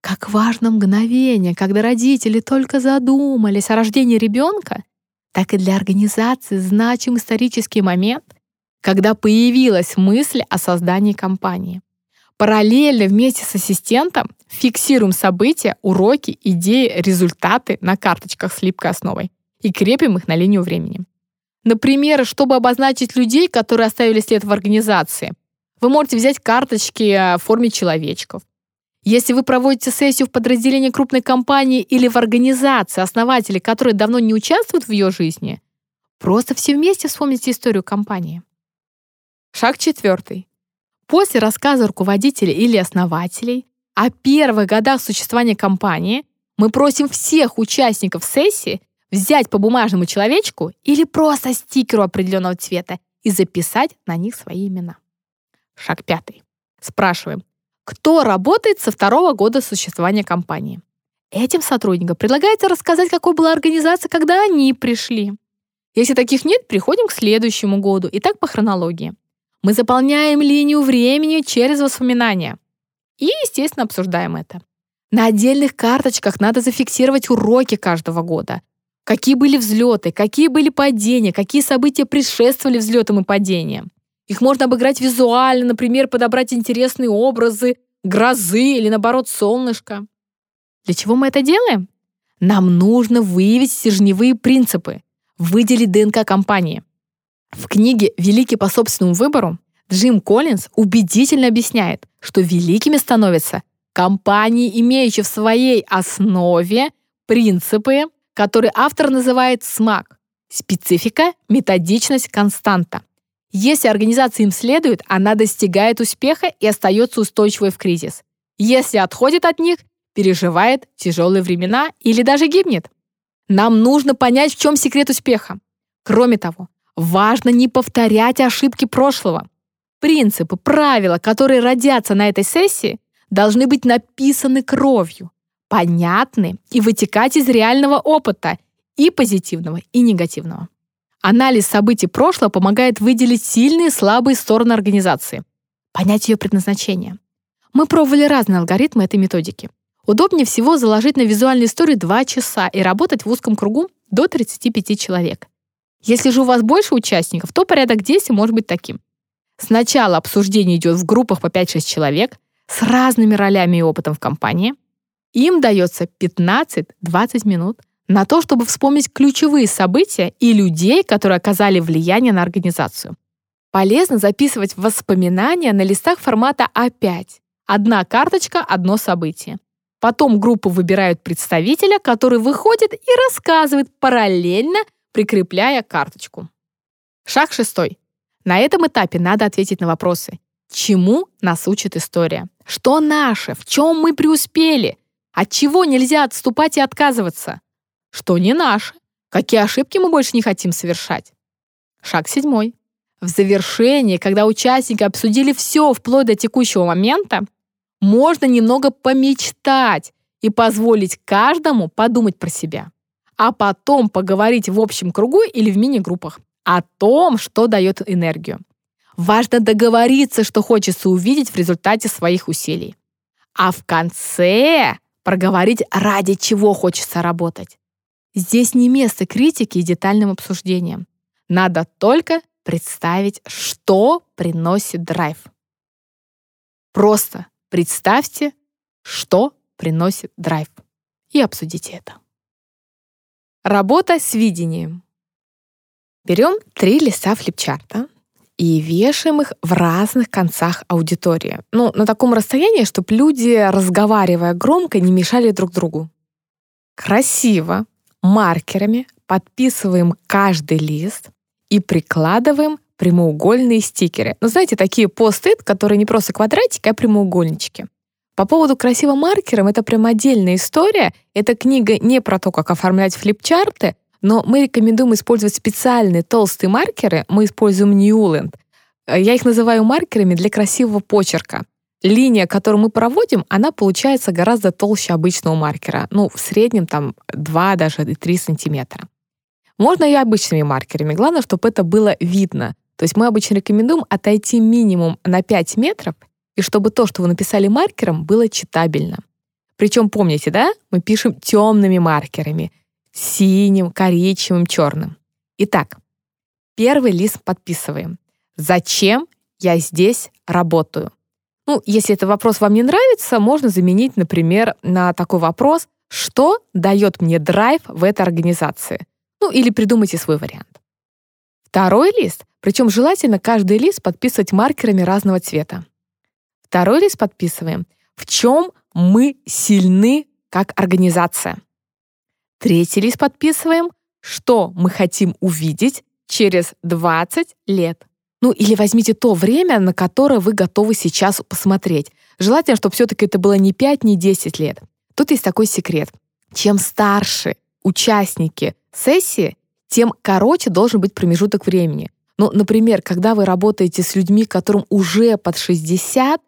Как важно мгновение, когда родители только задумались о рождении ребенка, так и для организации значим исторический момент, когда появилась мысль о создании компании. Параллельно вместе с ассистентом фиксируем события, уроки, идеи, результаты на карточках с липкой основой и крепим их на линию времени. Например, чтобы обозначить людей, которые оставили след в организации, вы можете взять карточки э, в форме человечков. Если вы проводите сессию в подразделении крупной компании или в организации основателей, которые давно не участвуют в ее жизни, просто все вместе вспомните историю компании. Шаг четвертый. После рассказа руководителей или основателей о первых годах существования компании мы просим всех участников сессии взять по бумажному человечку или просто стикеру определенного цвета и записать на них свои имена. Шаг пятый. Спрашиваем, кто работает со второго года существования компании? Этим сотрудникам предлагается рассказать, какой была организация, когда они пришли. Если таких нет, приходим к следующему году, и так по хронологии. Мы заполняем линию времени через воспоминания. И, естественно, обсуждаем это. На отдельных карточках надо зафиксировать уроки каждого года. Какие были взлеты, какие были падения, какие события предшествовали взлетам и падениям. Их можно обыграть визуально, например, подобрать интересные образы, грозы или, наоборот, солнышко. Для чего мы это делаем? Нам нужно выявить стержневые принципы, выделить ДНК компании. В книге «Великий по собственному выбору» Джим Коллинз убедительно объясняет, что великими становятся компании, имеющие в своей основе принципы, которые автор называет СМАК – специфика, методичность, константа. Если организация им следует, она достигает успеха и остается устойчивой в кризис. Если отходит от них, переживает тяжелые времена или даже гибнет. Нам нужно понять, в чем секрет успеха. Кроме того, Важно не повторять ошибки прошлого. Принципы, правила, которые родятся на этой сессии, должны быть написаны кровью, понятны и вытекать из реального опыта и позитивного, и негативного. Анализ событий прошлого помогает выделить сильные и слабые стороны организации, понять ее предназначение. Мы пробовали разные алгоритмы этой методики. Удобнее всего заложить на визуальную историю 2 часа и работать в узком кругу до 35 человек. Если же у вас больше участников, то порядок действий может быть таким. Сначала обсуждение идет в группах по 5-6 человек с разными ролями и опытом в компании. Им дается 15-20 минут на то, чтобы вспомнить ключевые события и людей, которые оказали влияние на организацию. Полезно записывать воспоминания на листах формата А5. Одна карточка, одно событие. Потом группу выбирают представителя, который выходит и рассказывает параллельно прикрепляя карточку. Шаг шестой. На этом этапе надо ответить на вопросы. Чему нас учит история? Что наше? В чем мы преуспели? От чего нельзя отступать и отказываться? Что не наше? Какие ошибки мы больше не хотим совершать? Шаг седьмой. В завершении, когда участники обсудили все вплоть до текущего момента, можно немного помечтать и позволить каждому подумать про себя а потом поговорить в общем кругу или в мини-группах о том, что дает энергию. Важно договориться, что хочется увидеть в результате своих усилий. А в конце проговорить, ради чего хочется работать. Здесь не место критики и детальным обсуждениям. Надо только представить, что приносит драйв. Просто представьте, что приносит драйв. И обсудите это. Работа с видением. Берем три листа флипчарта и вешаем их в разных концах аудитории. Ну, на таком расстоянии, чтобы люди, разговаривая громко, не мешали друг другу. Красиво, маркерами подписываем каждый лист и прикладываем прямоугольные стикеры. Ну, знаете, такие пост-ит, которые не просто квадратики, а прямоугольнички. По поводу красиво маркером, это прям отдельная история. Эта книга не про то, как оформлять флипчарты, но мы рекомендуем использовать специальные толстые маркеры. Мы используем Newland. Я их называю маркерами для красивого почерка. Линия, которую мы проводим, она получается гораздо толще обычного маркера. Ну, в среднем там 2, даже 3 сантиметра. Можно и обычными маркерами. Главное, чтобы это было видно. То есть мы обычно рекомендуем отойти минимум на 5 метров, и чтобы то, что вы написали маркером, было читабельно. Причем помните, да, мы пишем темными маркерами, синим, коричневым, черным. Итак, первый лист подписываем. Зачем я здесь работаю? Ну, если этот вопрос вам не нравится, можно заменить, например, на такой вопрос, что дает мне драйв в этой организации? Ну, или придумайте свой вариант. Второй лист, причем желательно каждый лист подписывать маркерами разного цвета. Второй лист подписываем. В чем мы сильны как организация? Третий лист подписываем. Что мы хотим увидеть через 20 лет? Ну или возьмите то время, на которое вы готовы сейчас посмотреть. Желательно, чтобы все-таки это было не 5, не 10 лет. Тут есть такой секрет. Чем старше участники сессии, тем короче должен быть промежуток времени. Ну, например, когда вы работаете с людьми, которым уже под 60,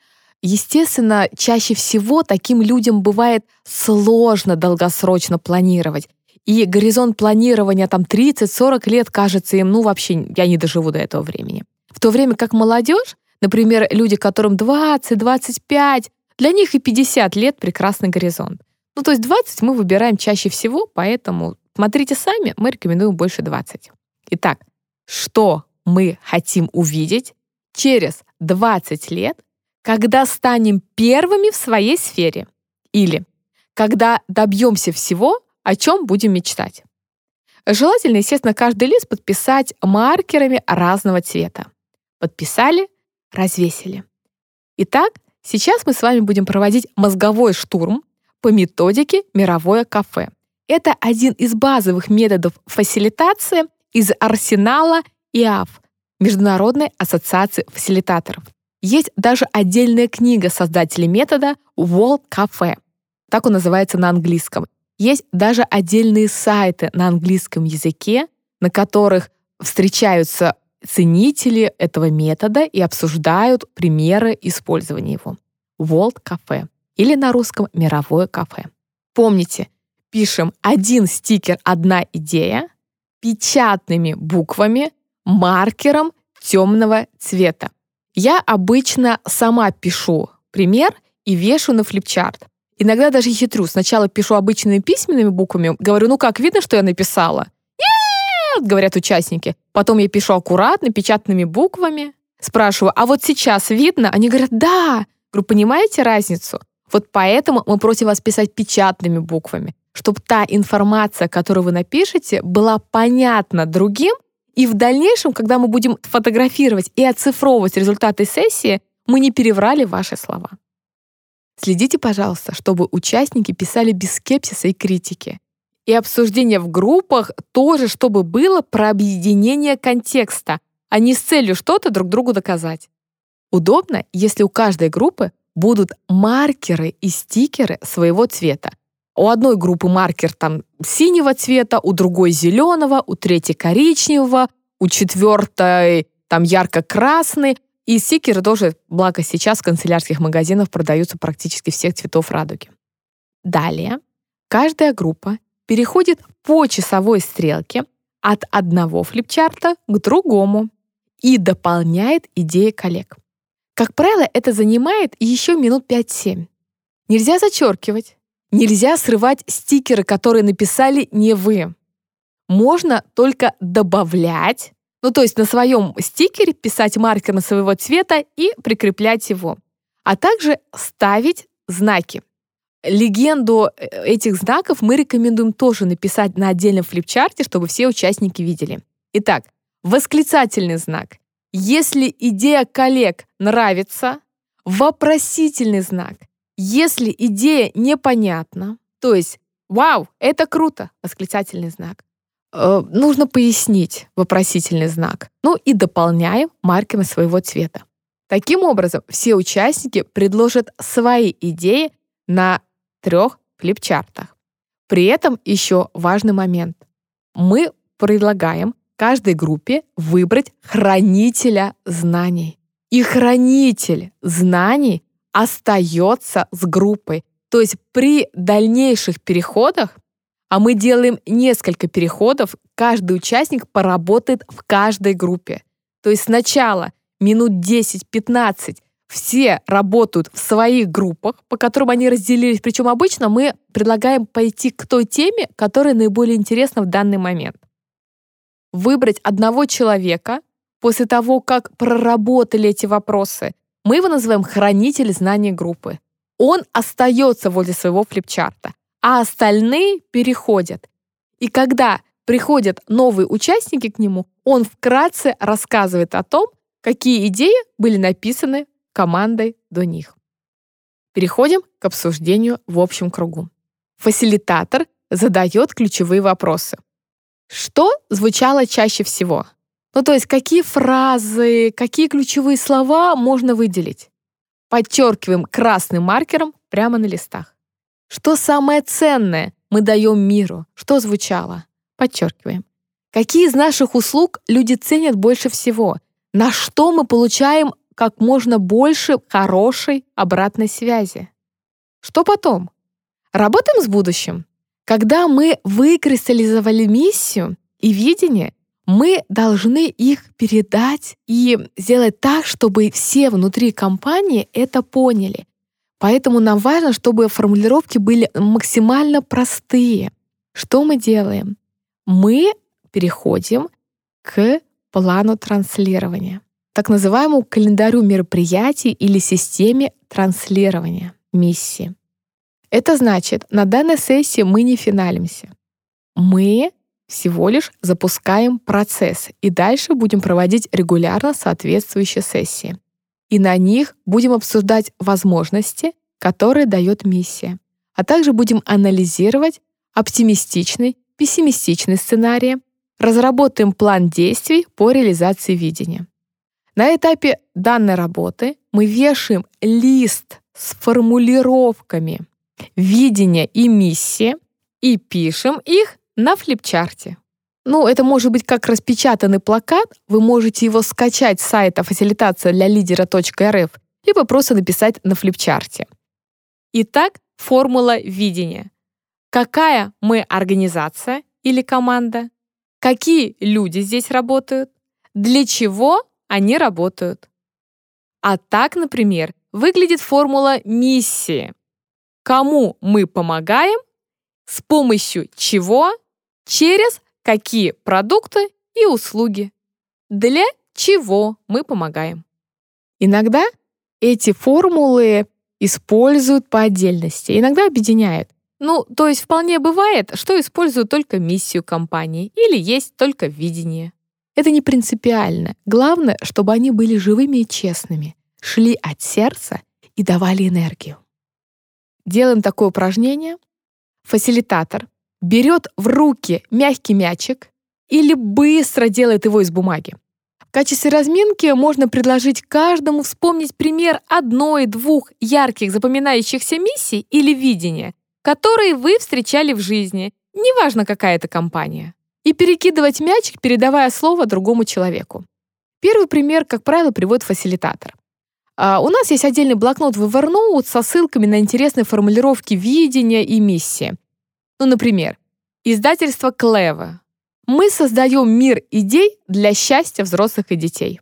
естественно, чаще всего таким людям бывает сложно долгосрочно планировать. И горизонт планирования там 30-40 лет кажется им, ну вообще, я не доживу до этого времени. В то время как молодежь, например, люди, которым 20-25, для них и 50 лет прекрасный горизонт. Ну, то есть 20 мы выбираем чаще всего, поэтому смотрите сами, мы рекомендуем больше 20. Итак, что мы хотим увидеть через 20 лет, когда станем первыми в своей сфере? Или когда добьемся всего, о чем будем мечтать? Желательно, естественно, каждый лист подписать маркерами разного цвета. Подписали, развесили. Итак, сейчас мы с вами будем проводить мозговой штурм по методике «Мировое кафе». Это один из базовых методов фасилитации из арсенала ИАФ – Международной ассоциации фасилитаторов. Есть даже отдельная книга создателей метода World Cafe. Так он называется на английском. Есть даже отдельные сайты на английском языке, на которых встречаются ценители этого метода и обсуждают примеры использования его. World Cafe или на русском «Мировое кафе». Помните, пишем один стикер, одна идея, печатными буквами, маркером темного цвета. Я обычно сама пишу пример и вешаю на флипчарт. Иногда даже хитрю. Сначала пишу обычными письменными буквами, говорю, ну как, видно, что я написала? Нет, говорят участники. Потом я пишу аккуратно, печатными буквами. Спрашиваю, а вот сейчас видно? Они говорят, да. Говорю, понимаете разницу? Вот поэтому мы просим вас писать печатными буквами, чтобы та информация, которую вы напишете, была понятна другим, и в дальнейшем, когда мы будем фотографировать и оцифровывать результаты сессии, мы не переврали ваши слова. Следите, пожалуйста, чтобы участники писали без скепсиса и критики. И обсуждение в группах тоже, чтобы было про объединение контекста, а не с целью что-то друг другу доказать. Удобно, если у каждой группы будут маркеры и стикеры своего цвета. У одной группы маркер там синего цвета, у другой зеленого, у третьей коричневого, у четвертой там ярко-красный. И стикеры тоже, благо сейчас в канцелярских магазинах продаются практически всех цветов радуги. Далее каждая группа переходит по часовой стрелке от одного флипчарта к другому и дополняет идеи коллег. Как правило, это занимает еще минут 5-7. Нельзя зачеркивать, нельзя срывать стикеры, которые написали не вы. Можно только добавлять, ну то есть на своем стикере писать маркером своего цвета и прикреплять его, а также ставить знаки. Легенду э, этих знаков мы рекомендуем тоже написать на отдельном флипчарте, чтобы все участники видели. Итак, восклицательный знак. Если идея коллег нравится, вопросительный знак. Если идея непонятна, то есть «Вау, это круто!» восклицательный знак. Э, нужно пояснить вопросительный знак. Ну и дополняем маркером своего цвета. Таким образом, все участники предложат свои идеи на трех флипчартах. При этом еще важный момент. Мы предлагаем каждой группе выбрать хранителя знаний. И хранитель знаний остается с группой. То есть при дальнейших переходах, а мы делаем несколько переходов, каждый участник поработает в каждой группе. То есть сначала минут 10-15 все работают в своих группах, по которым они разделились. Причем обычно мы предлагаем пойти к той теме, которая наиболее интересна в данный момент. Выбрать одного человека после того, как проработали эти вопросы. Мы его называем хранитель знаний группы. Он остается возле своего флипчарта, а остальные переходят. И когда приходят новые участники к нему, он вкратце рассказывает о том, какие идеи были написаны командой до них. Переходим к обсуждению в общем кругу. Фасилитатор задает ключевые вопросы. Что звучало чаще всего? Ну, то есть какие фразы, какие ключевые слова можно выделить? Подчеркиваем красным маркером прямо на листах. Что самое ценное мы даем миру? Что звучало? Подчеркиваем. Какие из наших услуг люди ценят больше всего? На что мы получаем как можно больше хорошей обратной связи. Что потом? Работаем с будущим. Когда мы выкристаллизовали миссию и видение, мы должны их передать и сделать так, чтобы все внутри компании это поняли. Поэтому нам важно, чтобы формулировки были максимально простые. Что мы делаем? Мы переходим к плану транслирования так называемому календарю мероприятий или системе транслирования миссии. Это значит, на данной сессии мы не финалимся. Мы всего лишь запускаем процесс и дальше будем проводить регулярно соответствующие сессии. И на них будем обсуждать возможности, которые дает миссия, а также будем анализировать оптимистичный, пессимистичный сценарии, разработаем план действий по реализации видения. На этапе данной работы мы вешаем лист с формулировками видения и миссии и пишем их на флипчарте. Ну, это может быть как распечатанный плакат, вы можете его скачать с сайта фасилитация для лидера.рф, либо просто написать на флипчарте. Итак, формула видения. Какая мы организация или команда? Какие люди здесь работают? Для чего они работают. А так, например, выглядит формула миссии. Кому мы помогаем, с помощью чего, через какие продукты и услуги, для чего мы помогаем. Иногда эти формулы используют по отдельности, иногда объединяют. Ну, то есть вполне бывает, что используют только миссию компании или есть только видение. Это не принципиально. Главное, чтобы они были живыми и честными, шли от сердца и давали энергию. Делаем такое упражнение. Фасилитатор берет в руки мягкий мячик или быстро делает его из бумаги. В качестве разминки можно предложить каждому вспомнить пример одной-двух ярких запоминающихся миссий или видения, которые вы встречали в жизни, неважно какая это компания и перекидывать мячик, передавая слово другому человеку. Первый пример, как правило, приводит фасилитатор. А у нас есть отдельный блокнот в Evernote со ссылками на интересные формулировки видения и миссии. Ну, например, издательство Клева. Мы создаем мир идей для счастья взрослых и детей.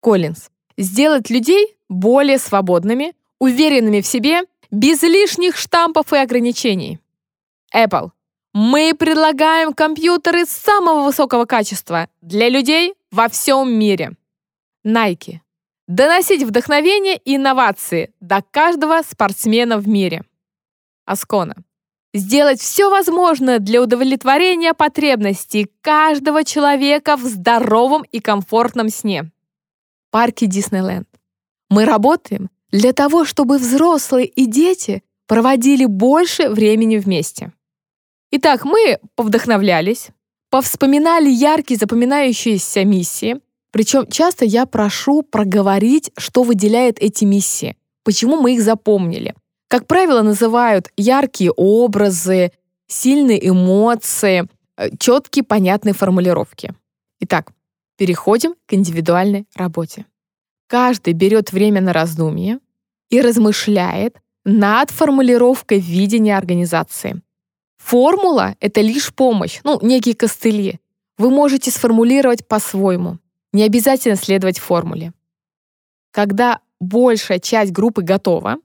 Коллинз. Сделать людей более свободными, уверенными в себе, без лишних штампов и ограничений. Apple. Мы предлагаем компьютеры самого высокого качества для людей во всем мире. Nike. Доносить вдохновение и инновации до каждого спортсмена в мире. Аскона. Сделать все возможное для удовлетворения потребностей каждого человека в здоровом и комфортном сне. Парки Диснейленд. Мы работаем для того, чтобы взрослые и дети проводили больше времени вместе. Итак, мы повдохновлялись, повспоминали яркие запоминающиеся миссии, причем часто я прошу проговорить, что выделяет эти миссии, почему мы их запомнили. Как правило, называют яркие образы, сильные эмоции, э, четкие понятные формулировки. Итак, переходим к индивидуальной работе. Каждый берет время на раздумье и размышляет над формулировкой видения организации. Формула — это лишь помощь, ну, некие костыли. Вы можете сформулировать по-своему. Не обязательно следовать формуле. Когда большая часть группы готова,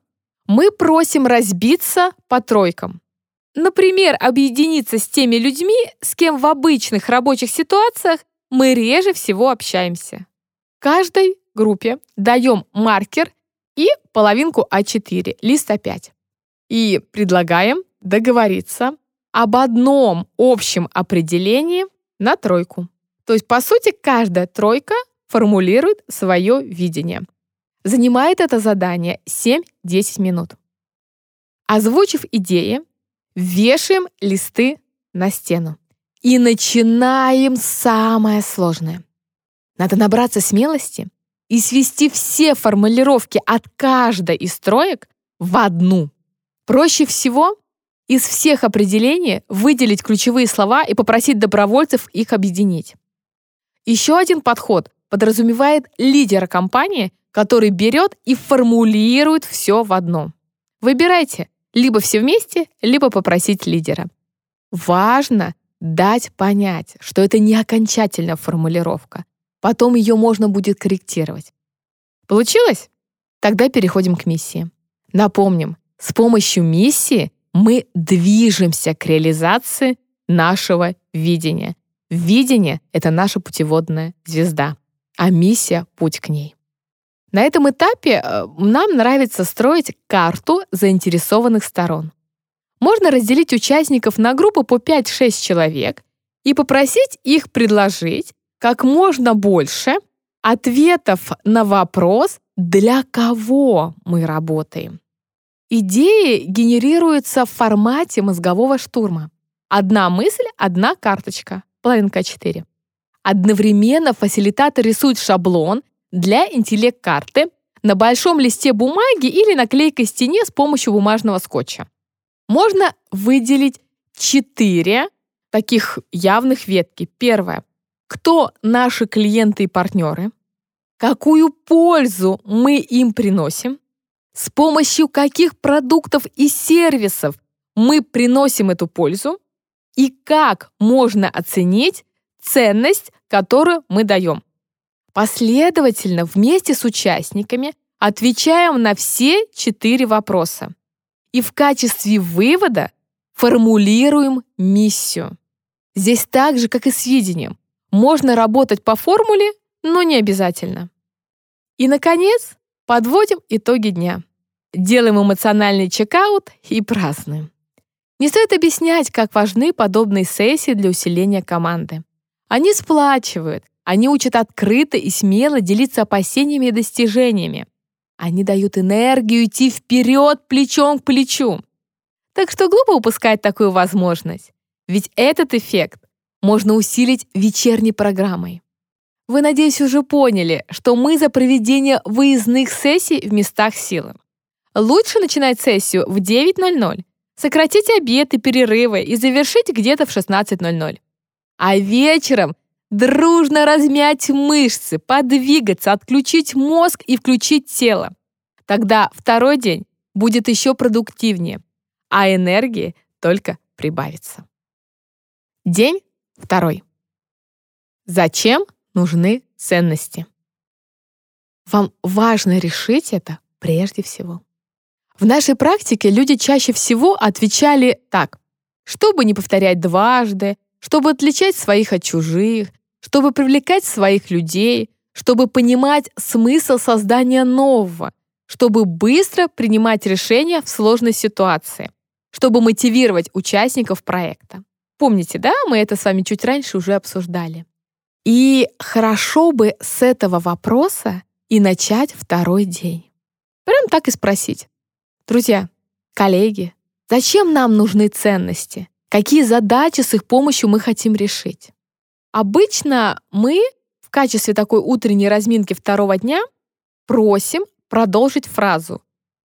мы просим разбиться по тройкам. Например, объединиться с теми людьми, с кем в обычных рабочих ситуациях мы реже всего общаемся. Каждой группе даем маркер и половинку А4, лист А5. И предлагаем договориться об одном общем определении на тройку. То есть, по сути, каждая тройка формулирует свое видение. Занимает это задание 7-10 минут. Озвучив идеи, вешаем листы на стену. И начинаем самое сложное. Надо набраться смелости и свести все формулировки от каждой из троек в одну. Проще всего из всех определений выделить ключевые слова и попросить добровольцев их объединить. Еще один подход подразумевает лидера компании, который берет и формулирует все в одном. Выбирайте либо все вместе, либо попросить лидера. Важно дать понять, что это не окончательная формулировка. Потом ее можно будет корректировать. Получилось? Тогда переходим к миссии. Напомним, с помощью миссии мы движемся к реализации нашего видения. Видение — это наша путеводная звезда, а миссия — путь к ней. На этом этапе э, нам нравится строить карту заинтересованных сторон. Можно разделить участников на группы по 5-6 человек и попросить их предложить как можно больше ответов на вопрос, для кого мы работаем. Идеи генерируются в формате мозгового штурма. Одна мысль, одна карточка, половинка 4. Одновременно фасилитатор рисует шаблон для интеллект-карты на большом листе бумаги или наклейкой стене с помощью бумажного скотча. Можно выделить четыре таких явных ветки. Первое кто наши клиенты и партнеры, какую пользу мы им приносим, с помощью каких продуктов и сервисов мы приносим эту пользу и как можно оценить ценность, которую мы даем. Последовательно вместе с участниками отвечаем на все четыре вопроса. И в качестве вывода формулируем миссию. Здесь так же, как и с видением. Можно работать по формуле, но не обязательно. И, наконец, подводим итоги дня. Делаем эмоциональный чекаут и празднуем. Не стоит объяснять, как важны подобные сессии для усиления команды. Они сплачивают, они учат открыто и смело делиться опасениями и достижениями. Они дают энергию идти вперед плечом к плечу. Так что глупо упускать такую возможность. Ведь этот эффект можно усилить вечерней программой. Вы, надеюсь, уже поняли, что мы за проведение выездных сессий в местах силы. Лучше начинать сессию в 9.00, сократить обед и перерывы и завершить где-то в 16.00. А вечером дружно размять мышцы, подвигаться, отключить мозг и включить тело. Тогда второй день будет еще продуктивнее, а энергии только прибавится. День Второй. Зачем нужны ценности? Вам важно решить это прежде всего. В нашей практике люди чаще всего отвечали так. Чтобы не повторять дважды, чтобы отличать своих от чужих, чтобы привлекать своих людей, чтобы понимать смысл создания нового, чтобы быстро принимать решения в сложной ситуации, чтобы мотивировать участников проекта. Помните, да, мы это с вами чуть раньше уже обсуждали. И хорошо бы с этого вопроса и начать второй день. Прям так и спросить. Друзья, коллеги, зачем нам нужны ценности? Какие задачи с их помощью мы хотим решить? Обычно мы в качестве такой утренней разминки второго дня просим продолжить фразу.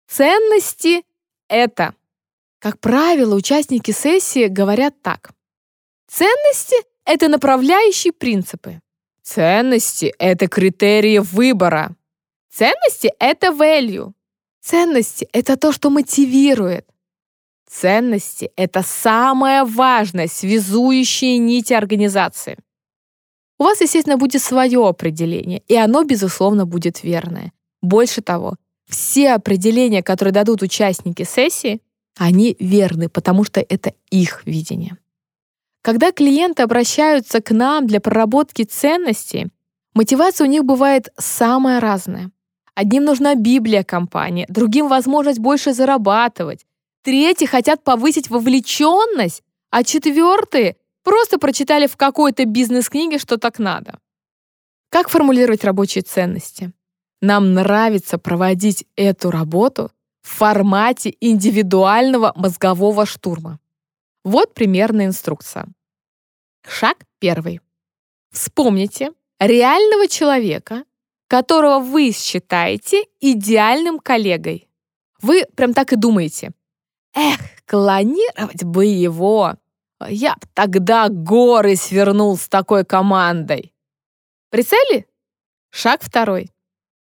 Ценности — это. Как правило, участники сессии говорят так. Ценности — это направляющие принципы. Ценности — это критерии выбора. Ценности — это value. Ценности — это то, что мотивирует. Ценности — это самая важная связующая нить организации. У вас, естественно, будет свое определение, и оно, безусловно, будет верное. Больше того, все определения, которые дадут участники сессии, они верны, потому что это их видение. Когда клиенты обращаются к нам для проработки ценностей, мотивация у них бывает самая разная. Одним нужна Библия компании, другим возможность больше зарабатывать, третьи хотят повысить вовлеченность, а четвертые просто прочитали в какой-то бизнес-книге, что так надо. Как формулировать рабочие ценности? Нам нравится проводить эту работу в формате индивидуального мозгового штурма. Вот примерная инструкция. Шаг первый. Вспомните реального человека, которого вы считаете идеальным коллегой. Вы прям так и думаете. Эх, клонировать бы его. Я б тогда горы свернул с такой командой. Прицели? Шаг второй.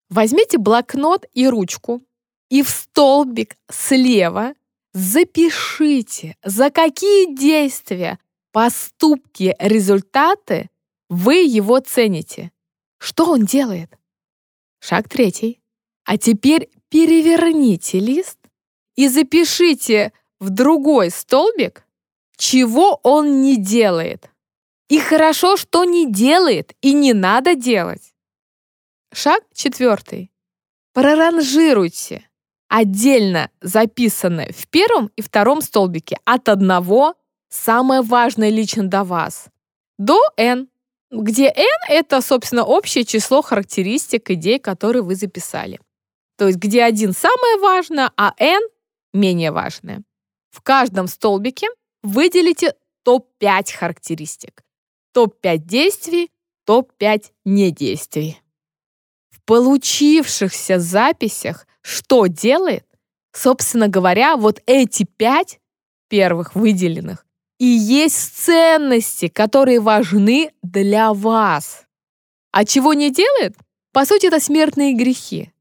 Возьмите блокнот и ручку и в столбик слева Запишите, за какие действия, поступки, результаты вы его цените. Что он делает? Шаг третий. А теперь переверните лист и запишите в другой столбик, чего он не делает. И хорошо, что не делает и не надо делать. Шаг четвертый. Проранжируйте отдельно записаны в первом и втором столбике от одного самое важное лично до вас до n, где n это, собственно, общее число характеристик, идей, которые вы записали. То есть где один самое важное, а n менее важное. В каждом столбике выделите топ-5 характеристик, топ-5 действий, топ-5 недействий. В получившихся записях что делает, собственно говоря, вот эти пять первых выделенных и есть ценности, которые важны для вас. А чего не делает? По сути, это смертные грехи.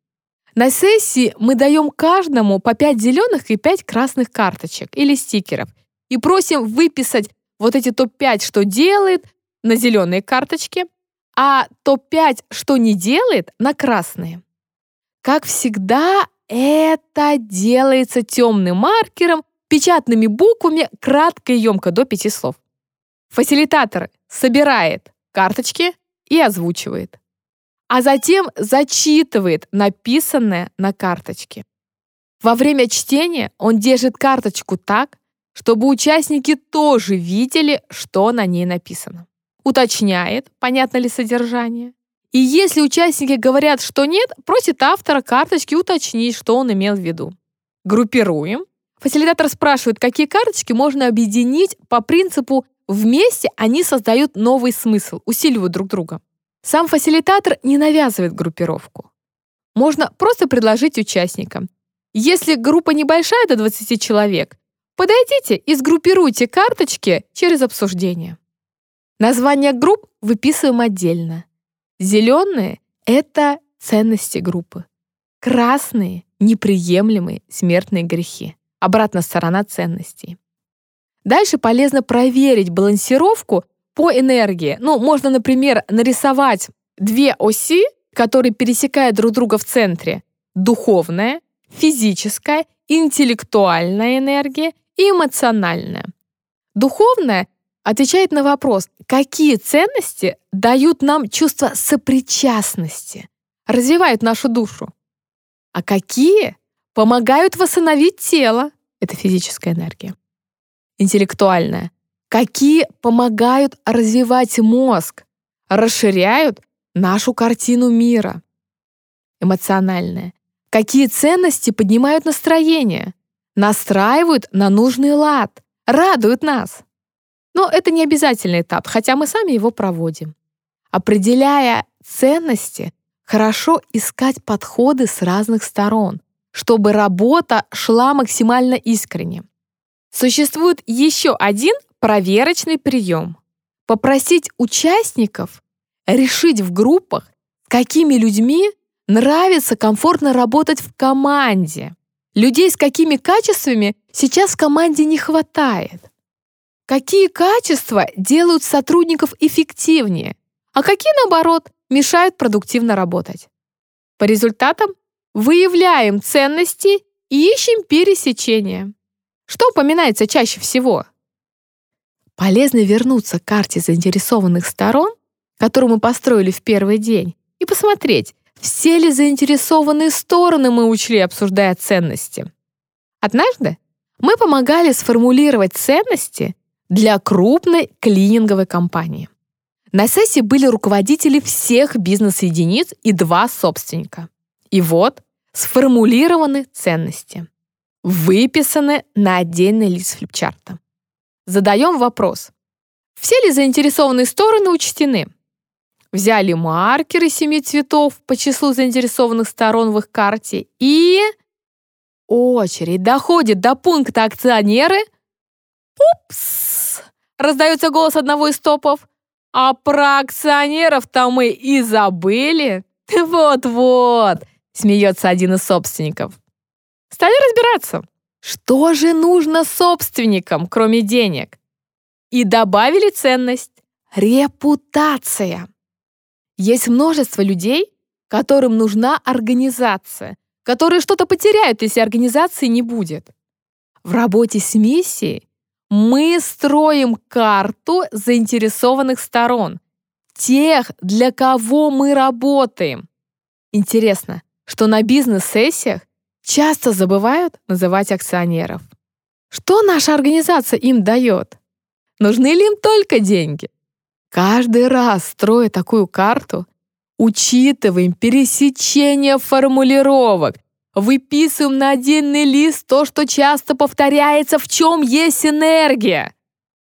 На сессии мы даем каждому по 5 зеленых и 5 красных карточек или стикеров и просим выписать вот эти топ-5, что делает, на зеленые карточки, а топ-5, что не делает, на красные. Как всегда, это делается темным маркером, печатными буквами, кратко и емко, до пяти слов. Фасилитатор собирает карточки и озвучивает, а затем зачитывает написанное на карточке. Во время чтения он держит карточку так, чтобы участники тоже видели, что на ней написано. Уточняет, понятно ли содержание, и если участники говорят, что нет, просит автора карточки уточнить, что он имел в виду. Группируем. Фасилитатор спрашивает, какие карточки можно объединить по принципу «вместе они создают новый смысл, усиливают друг друга». Сам фасилитатор не навязывает группировку. Можно просто предложить участникам. Если группа небольшая, до 20 человек, подойдите и сгруппируйте карточки через обсуждение. Название групп выписываем отдельно. Зеленые — это ценности группы. Красные — неприемлемые смертные грехи. Обратная сторона ценностей. Дальше полезно проверить балансировку по энергии. Ну, можно, например, нарисовать две оси которые пересекают друг друга в центре. Духовная, физическая, интеллектуальная энергия и эмоциональная. Духовная отвечает на вопрос, какие ценности дают нам чувство сопричастности, развивают нашу душу, а какие помогают восстановить тело, это физическая энергия. Интеллектуальная, какие помогают развивать мозг, расширяют нашу картину мира. Эмоциональная, какие ценности поднимают настроение, настраивают на нужный лад, радуют нас. Но это не обязательный этап, хотя мы сами его проводим. Определяя ценности, хорошо искать подходы с разных сторон, чтобы работа шла максимально искренне. Существует еще один проверочный прием. Попросить участников решить в группах, какими людьми нравится комфортно работать в команде. Людей с какими качествами сейчас в команде не хватает. Какие качества делают сотрудников эффективнее, а какие, наоборот, мешают продуктивно работать. По результатам выявляем ценности и ищем пересечения. Что упоминается чаще всего? Полезно вернуться к карте заинтересованных сторон, которую мы построили в первый день, и посмотреть, все ли заинтересованные стороны мы учли, обсуждая ценности. Однажды мы помогали сформулировать ценности для крупной клининговой компании. На сессии были руководители всех бизнес-единиц и два собственника. И вот сформулированы ценности. Выписаны на отдельный лист флипчарта. Задаем вопрос. Все ли заинтересованные стороны учтены? Взяли маркеры семи цветов по числу заинтересованных сторон в их карте и... Очередь доходит до пункта акционеры. Упс! Раздается голос одного из топов. А про акционеров-то мы и забыли. Вот-вот, смеется один из собственников. Стали разбираться, что же нужно собственникам, кроме денег. И добавили ценность – репутация. Есть множество людей, которым нужна организация, которые что-то потеряют, если организации не будет. В работе с миссией мы строим карту заинтересованных сторон, тех, для кого мы работаем. Интересно, что на бизнес-сессиях часто забывают называть акционеров. Что наша организация им дает? Нужны ли им только деньги? Каждый раз, строя такую карту, учитываем пересечение формулировок, выписываем на отдельный лист то, что часто повторяется, в чем есть энергия.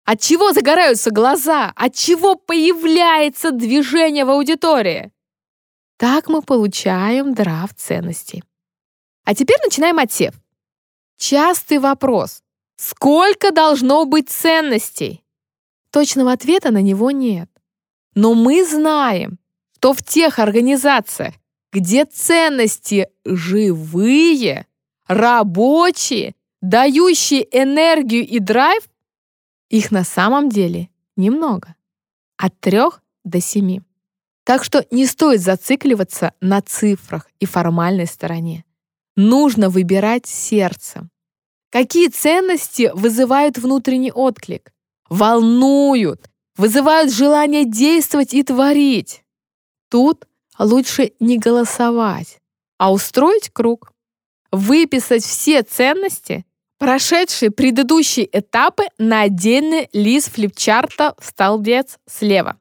От чего загораются глаза? От чего появляется движение в аудитории? Так мы получаем драфт ценностей. А теперь начинаем отсев. Частый вопрос. Сколько должно быть ценностей? Точного ответа на него нет. Но мы знаем, что в тех организациях, где ценности живые, рабочие, дающие энергию и драйв, их на самом деле немного. От трех до семи. Так что не стоит зацикливаться на цифрах и формальной стороне. Нужно выбирать сердцем. Какие ценности вызывают внутренний отклик? Волнуют, вызывают желание действовать и творить. Тут лучше не голосовать, а устроить круг, выписать все ценности, прошедшие предыдущие этапы на отдельный лист флипчарта в столбец слева.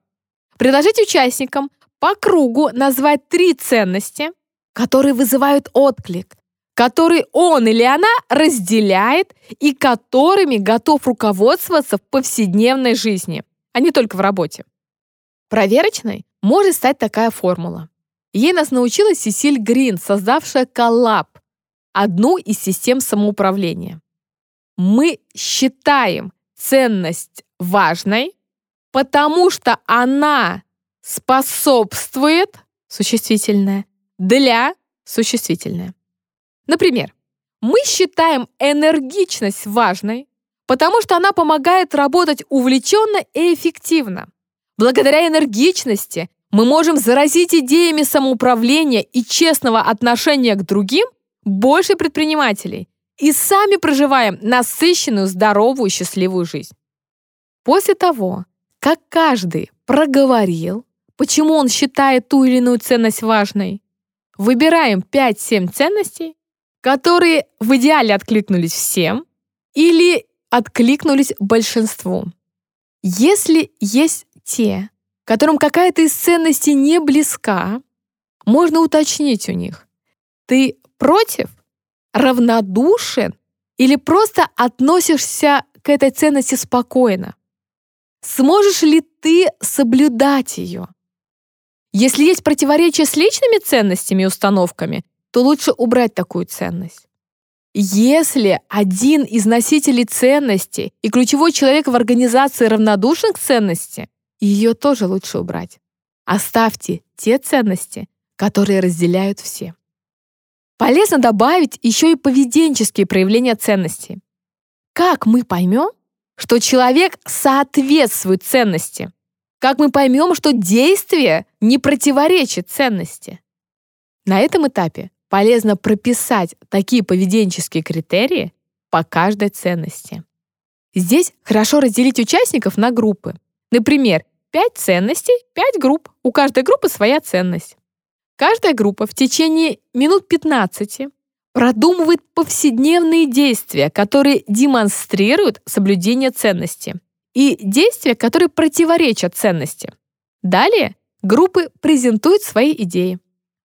Предложить участникам по кругу назвать три ценности, которые вызывают отклик, который он или она разделяет и которыми готов руководствоваться в повседневной жизни, а не только в работе. Проверочной может стать такая формула. Ей нас научила Сесиль Грин, создавшая Коллаб, одну из систем самоуправления. Мы считаем ценность важной, потому что она способствует, существительное, для существительное. Например, мы считаем энергичность важной, потому что она помогает работать увлеченно и эффективно. Благодаря энергичности Мы можем заразить идеями самоуправления и честного отношения к другим больше предпринимателей и сами проживаем насыщенную, здоровую, счастливую жизнь. После того, как каждый проговорил, почему он считает ту или иную ценность важной, выбираем 5-7 ценностей, которые в идеале откликнулись всем или откликнулись большинству. Если есть те, которым какая-то из ценностей не близка, можно уточнить у них. Ты против? Равнодушен? Или просто относишься к этой ценности спокойно? Сможешь ли ты соблюдать ее? Если есть противоречие с личными ценностями и установками, то лучше убрать такую ценность. Если один из носителей ценностей и ключевой человек в организации равнодушен к ценности, ее тоже лучше убрать. Оставьте те ценности, которые разделяют все. Полезно добавить еще и поведенческие проявления ценностей. Как мы поймем, что человек соответствует ценности? Как мы поймем, что действие не противоречит ценности? На этом этапе полезно прописать такие поведенческие критерии по каждой ценности. Здесь хорошо разделить участников на группы. Например, 5 ценностей, 5 групп. У каждой группы своя ценность. Каждая группа в течение минут 15 продумывает повседневные действия, которые демонстрируют соблюдение ценности, и действия, которые противоречат ценности. Далее группы презентуют свои идеи.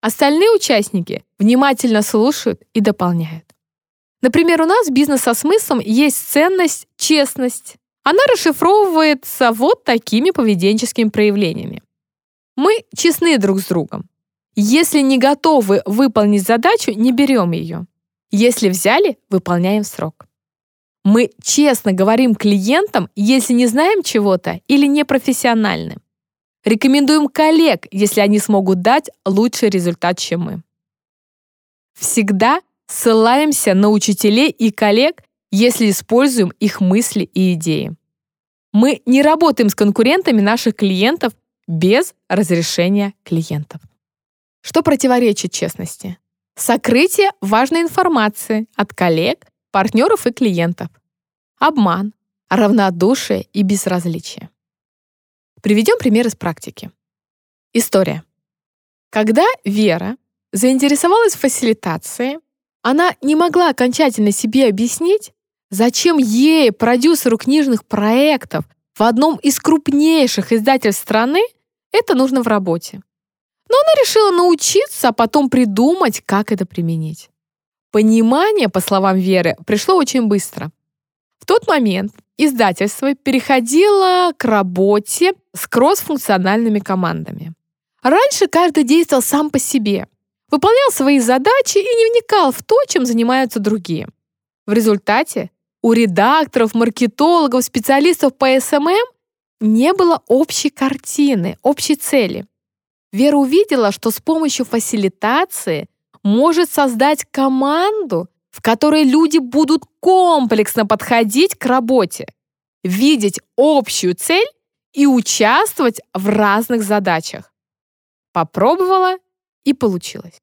Остальные участники внимательно слушают и дополняют. Например, у нас в «Бизнес со смыслом» есть ценность «честность». Она расшифровывается вот такими поведенческими проявлениями. Мы честны друг с другом. Если не готовы выполнить задачу, не берем ее. Если взяли, выполняем срок. Мы честно говорим клиентам, если не знаем чего-то или непрофессиональны. Рекомендуем коллег, если они смогут дать лучший результат, чем мы. Всегда ссылаемся на учителей и коллег, если используем их мысли и идеи. Мы не работаем с конкурентами наших клиентов без разрешения клиентов. Что противоречит честности? Сокрытие важной информации от коллег, партнеров и клиентов. Обман, равнодушие и безразличие. Приведем пример из практики. История. Когда Вера заинтересовалась фасилитацией, она не могла окончательно себе объяснить, зачем ей, продюсеру книжных проектов в одном из крупнейших издательств страны, это нужно в работе. Но она решила научиться, а потом придумать, как это применить. Понимание, по словам Веры, пришло очень быстро. Тот момент издательство переходило к работе с кроссфункциональными командами. Раньше каждый действовал сам по себе, выполнял свои задачи и не вникал в то, чем занимаются другие. В результате у редакторов, маркетологов, специалистов по SMM не было общей картины, общей цели. Вера увидела, что с помощью фасилитации может создать команду, в которой люди будут комплексно подходить к работе, видеть общую цель и участвовать в разных задачах. Попробовала и получилось.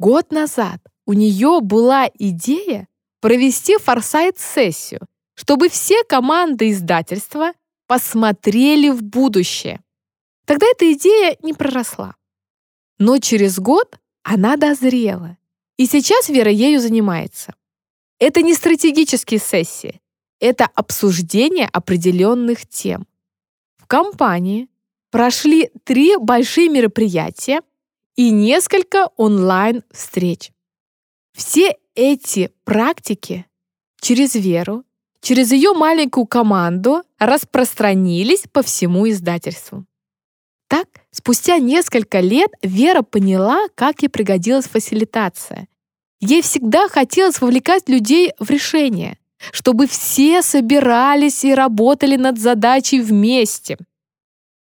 Год назад у нее была идея провести форсайт-сессию, чтобы все команды издательства посмотрели в будущее. Тогда эта идея не проросла. Но через год она дозрела, и сейчас Вера ею занимается. Это не стратегические сессии, это обсуждение определенных тем. В компании прошли три большие мероприятия и несколько онлайн-встреч. Все эти практики через Веру, через ее маленькую команду распространились по всему издательству. Так, спустя несколько лет Вера поняла, как ей пригодилась фасилитация. Ей всегда хотелось вовлекать людей в решение, чтобы все собирались и работали над задачей вместе.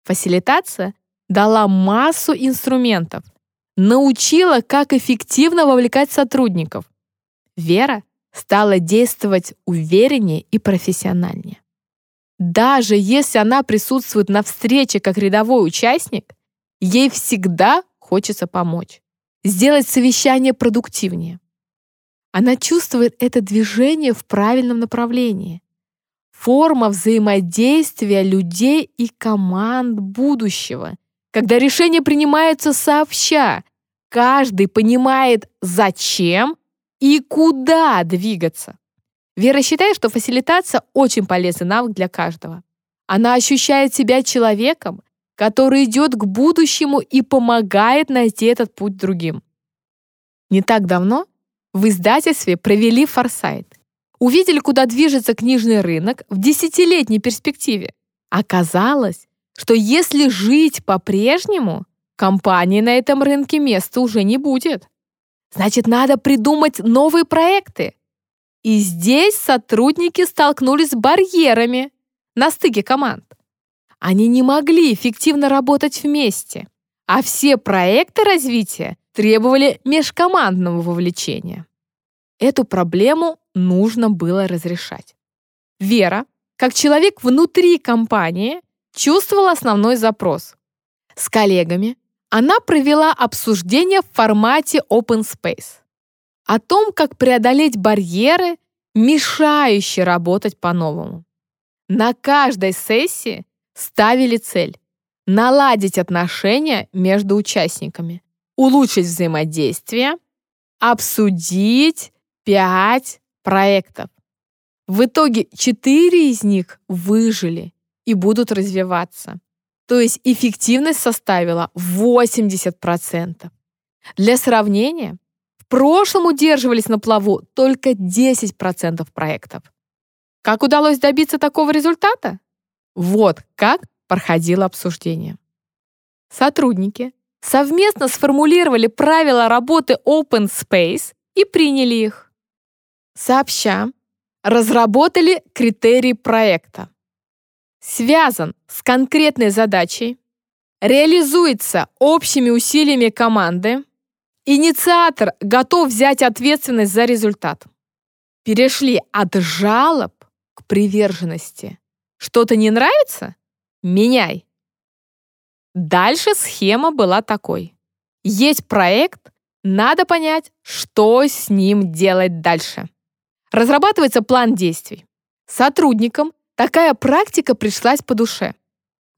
Фасилитация дала массу инструментов, научила, как эффективно вовлекать сотрудников. Вера стала действовать увереннее и профессиональнее. Даже если она присутствует на встрече как рядовой участник, Ей всегда хочется помочь, сделать совещание продуктивнее. Она чувствует это движение в правильном направлении. Форма взаимодействия людей и команд будущего, когда решения принимаются сообща, каждый понимает, зачем и куда двигаться. Вера считает, что фасилитация очень полезный навык для каждого. Она ощущает себя человеком, который идет к будущему и помогает найти этот путь другим. Не так давно в издательстве провели форсайт. Увидели, куда движется книжный рынок в десятилетней перспективе. Оказалось, что если жить по-прежнему, компании на этом рынке места уже не будет. Значит, надо придумать новые проекты. И здесь сотрудники столкнулись с барьерами на стыке команд. Они не могли эффективно работать вместе, а все проекты развития требовали межкомандного вовлечения. Эту проблему нужно было разрешать. Вера, как человек внутри компании, чувствовала основной запрос. С коллегами она провела обсуждение в формате Open Space о том, как преодолеть барьеры, мешающие работать по-новому. На каждой сессии ставили цель – наладить отношения между участниками, улучшить взаимодействие, обсудить пять проектов. В итоге четыре из них выжили и будут развиваться. То есть эффективность составила 80%. Для сравнения, в прошлом удерживались на плаву только 10% проектов. Как удалось добиться такого результата? Вот как проходило обсуждение. Сотрудники совместно сформулировали правила работы Open Space и приняли их. Сообща разработали критерии проекта связан с конкретной задачей, реализуется общими усилиями команды, инициатор готов взять ответственность за результат. Перешли от жалоб к приверженности. Что-то не нравится? Меняй. Дальше схема была такой. Есть проект, надо понять, что с ним делать дальше. Разрабатывается план действий. Сотрудникам Такая практика пришлась по душе.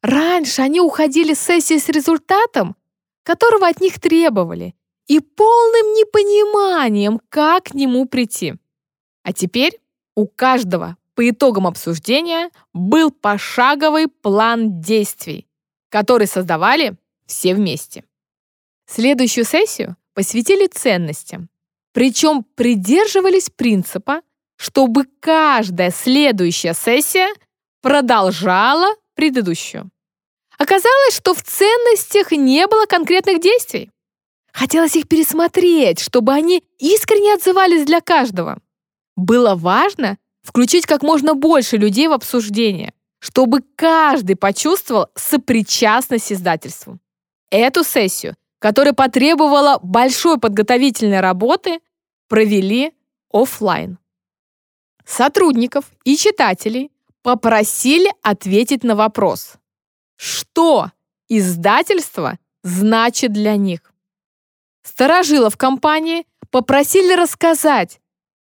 Раньше они уходили с сессии с результатом, которого от них требовали, и полным непониманием, как к нему прийти. А теперь у каждого по итогам обсуждения был пошаговый план действий, который создавали все вместе. Следующую сессию посвятили ценностям, причем придерживались принципа чтобы каждая следующая сессия продолжала предыдущую. Оказалось, что в ценностях не было конкретных действий. Хотелось их пересмотреть, чтобы они искренне отзывались для каждого. Было важно включить как можно больше людей в обсуждение, чтобы каждый почувствовал сопричастность издательству. Эту сессию, которая потребовала большой подготовительной работы, провели офлайн сотрудников и читателей попросили ответить на вопрос, что издательство значит для них. Старожилов компании попросили рассказать,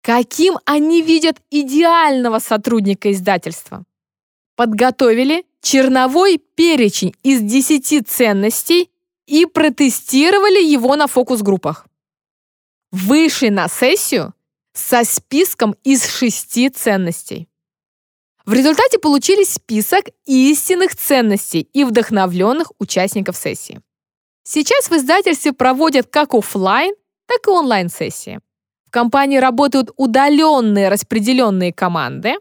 каким они видят идеального сотрудника издательства. Подготовили черновой перечень из 10 ценностей и протестировали его на фокус-группах. Вышли на сессию со списком из шести ценностей. В результате получили список истинных ценностей и вдохновленных участников сессии. Сейчас в издательстве проводят как офлайн, так и онлайн-сессии. В компании работают удаленные распределенные команды,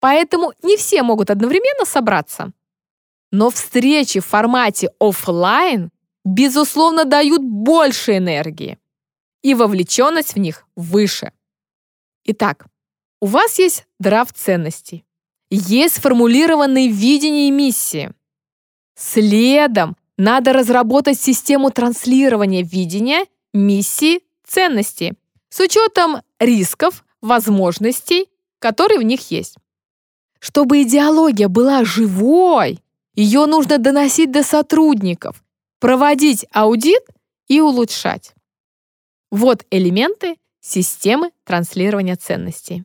поэтому не все могут одновременно собраться. Но встречи в формате офлайн, безусловно, дают больше энергии, и вовлеченность в них выше. Итак, у вас есть драфт ценностей. Есть сформулированные видения и миссии. Следом надо разработать систему транслирования видения, миссии, ценностей с учетом рисков, возможностей, которые в них есть. Чтобы идеология была живой, ее нужно доносить до сотрудников, проводить аудит и улучшать. Вот элементы системы транслирования ценностей.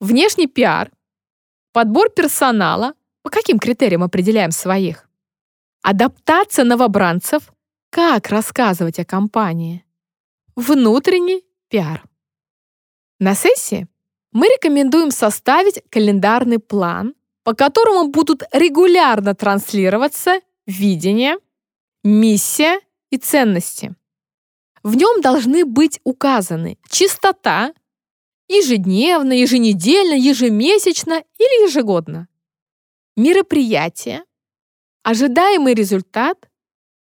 Внешний пиар, подбор персонала, по каким критериям определяем своих, адаптация новобранцев, как рассказывать о компании, внутренний пиар. На сессии мы рекомендуем составить календарный план, по которому будут регулярно транслироваться видение, миссия и ценности. В нем должны быть указаны чистота, ежедневно, еженедельно, ежемесячно или ежегодно, мероприятие, ожидаемый результат,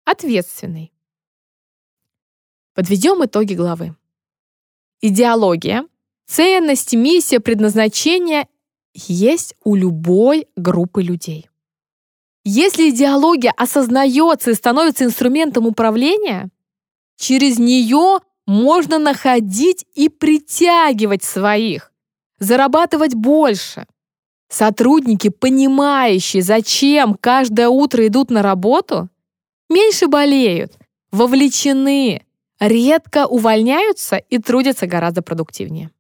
ответственный. Подведем итоги главы. Идеология Ценность, миссия, предназначение есть у любой группы людей. Если идеология осознается и становится инструментом управления, через нее можно находить и притягивать своих, зарабатывать больше. Сотрудники, понимающие, зачем каждое утро идут на работу, меньше болеют, вовлечены, редко увольняются и трудятся гораздо продуктивнее.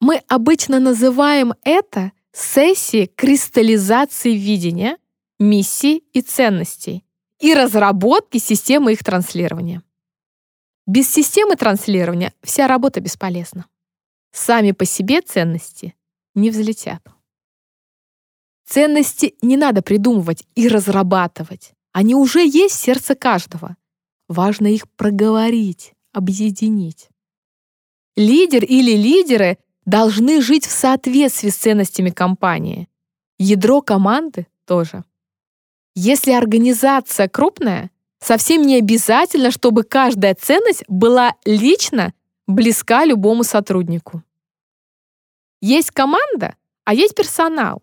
Мы обычно называем это сессией кристаллизации видения, миссий и ценностей и разработки системы их транслирования. Без системы транслирования вся работа бесполезна. Сами по себе ценности не взлетят. Ценности не надо придумывать и разрабатывать. Они уже есть в сердце каждого. Важно их проговорить, объединить. Лидер или лидеры должны жить в соответствии с ценностями компании. Ядро команды тоже. Если организация крупная, совсем не обязательно, чтобы каждая ценность была лично близка любому сотруднику. Есть команда, а есть персонал.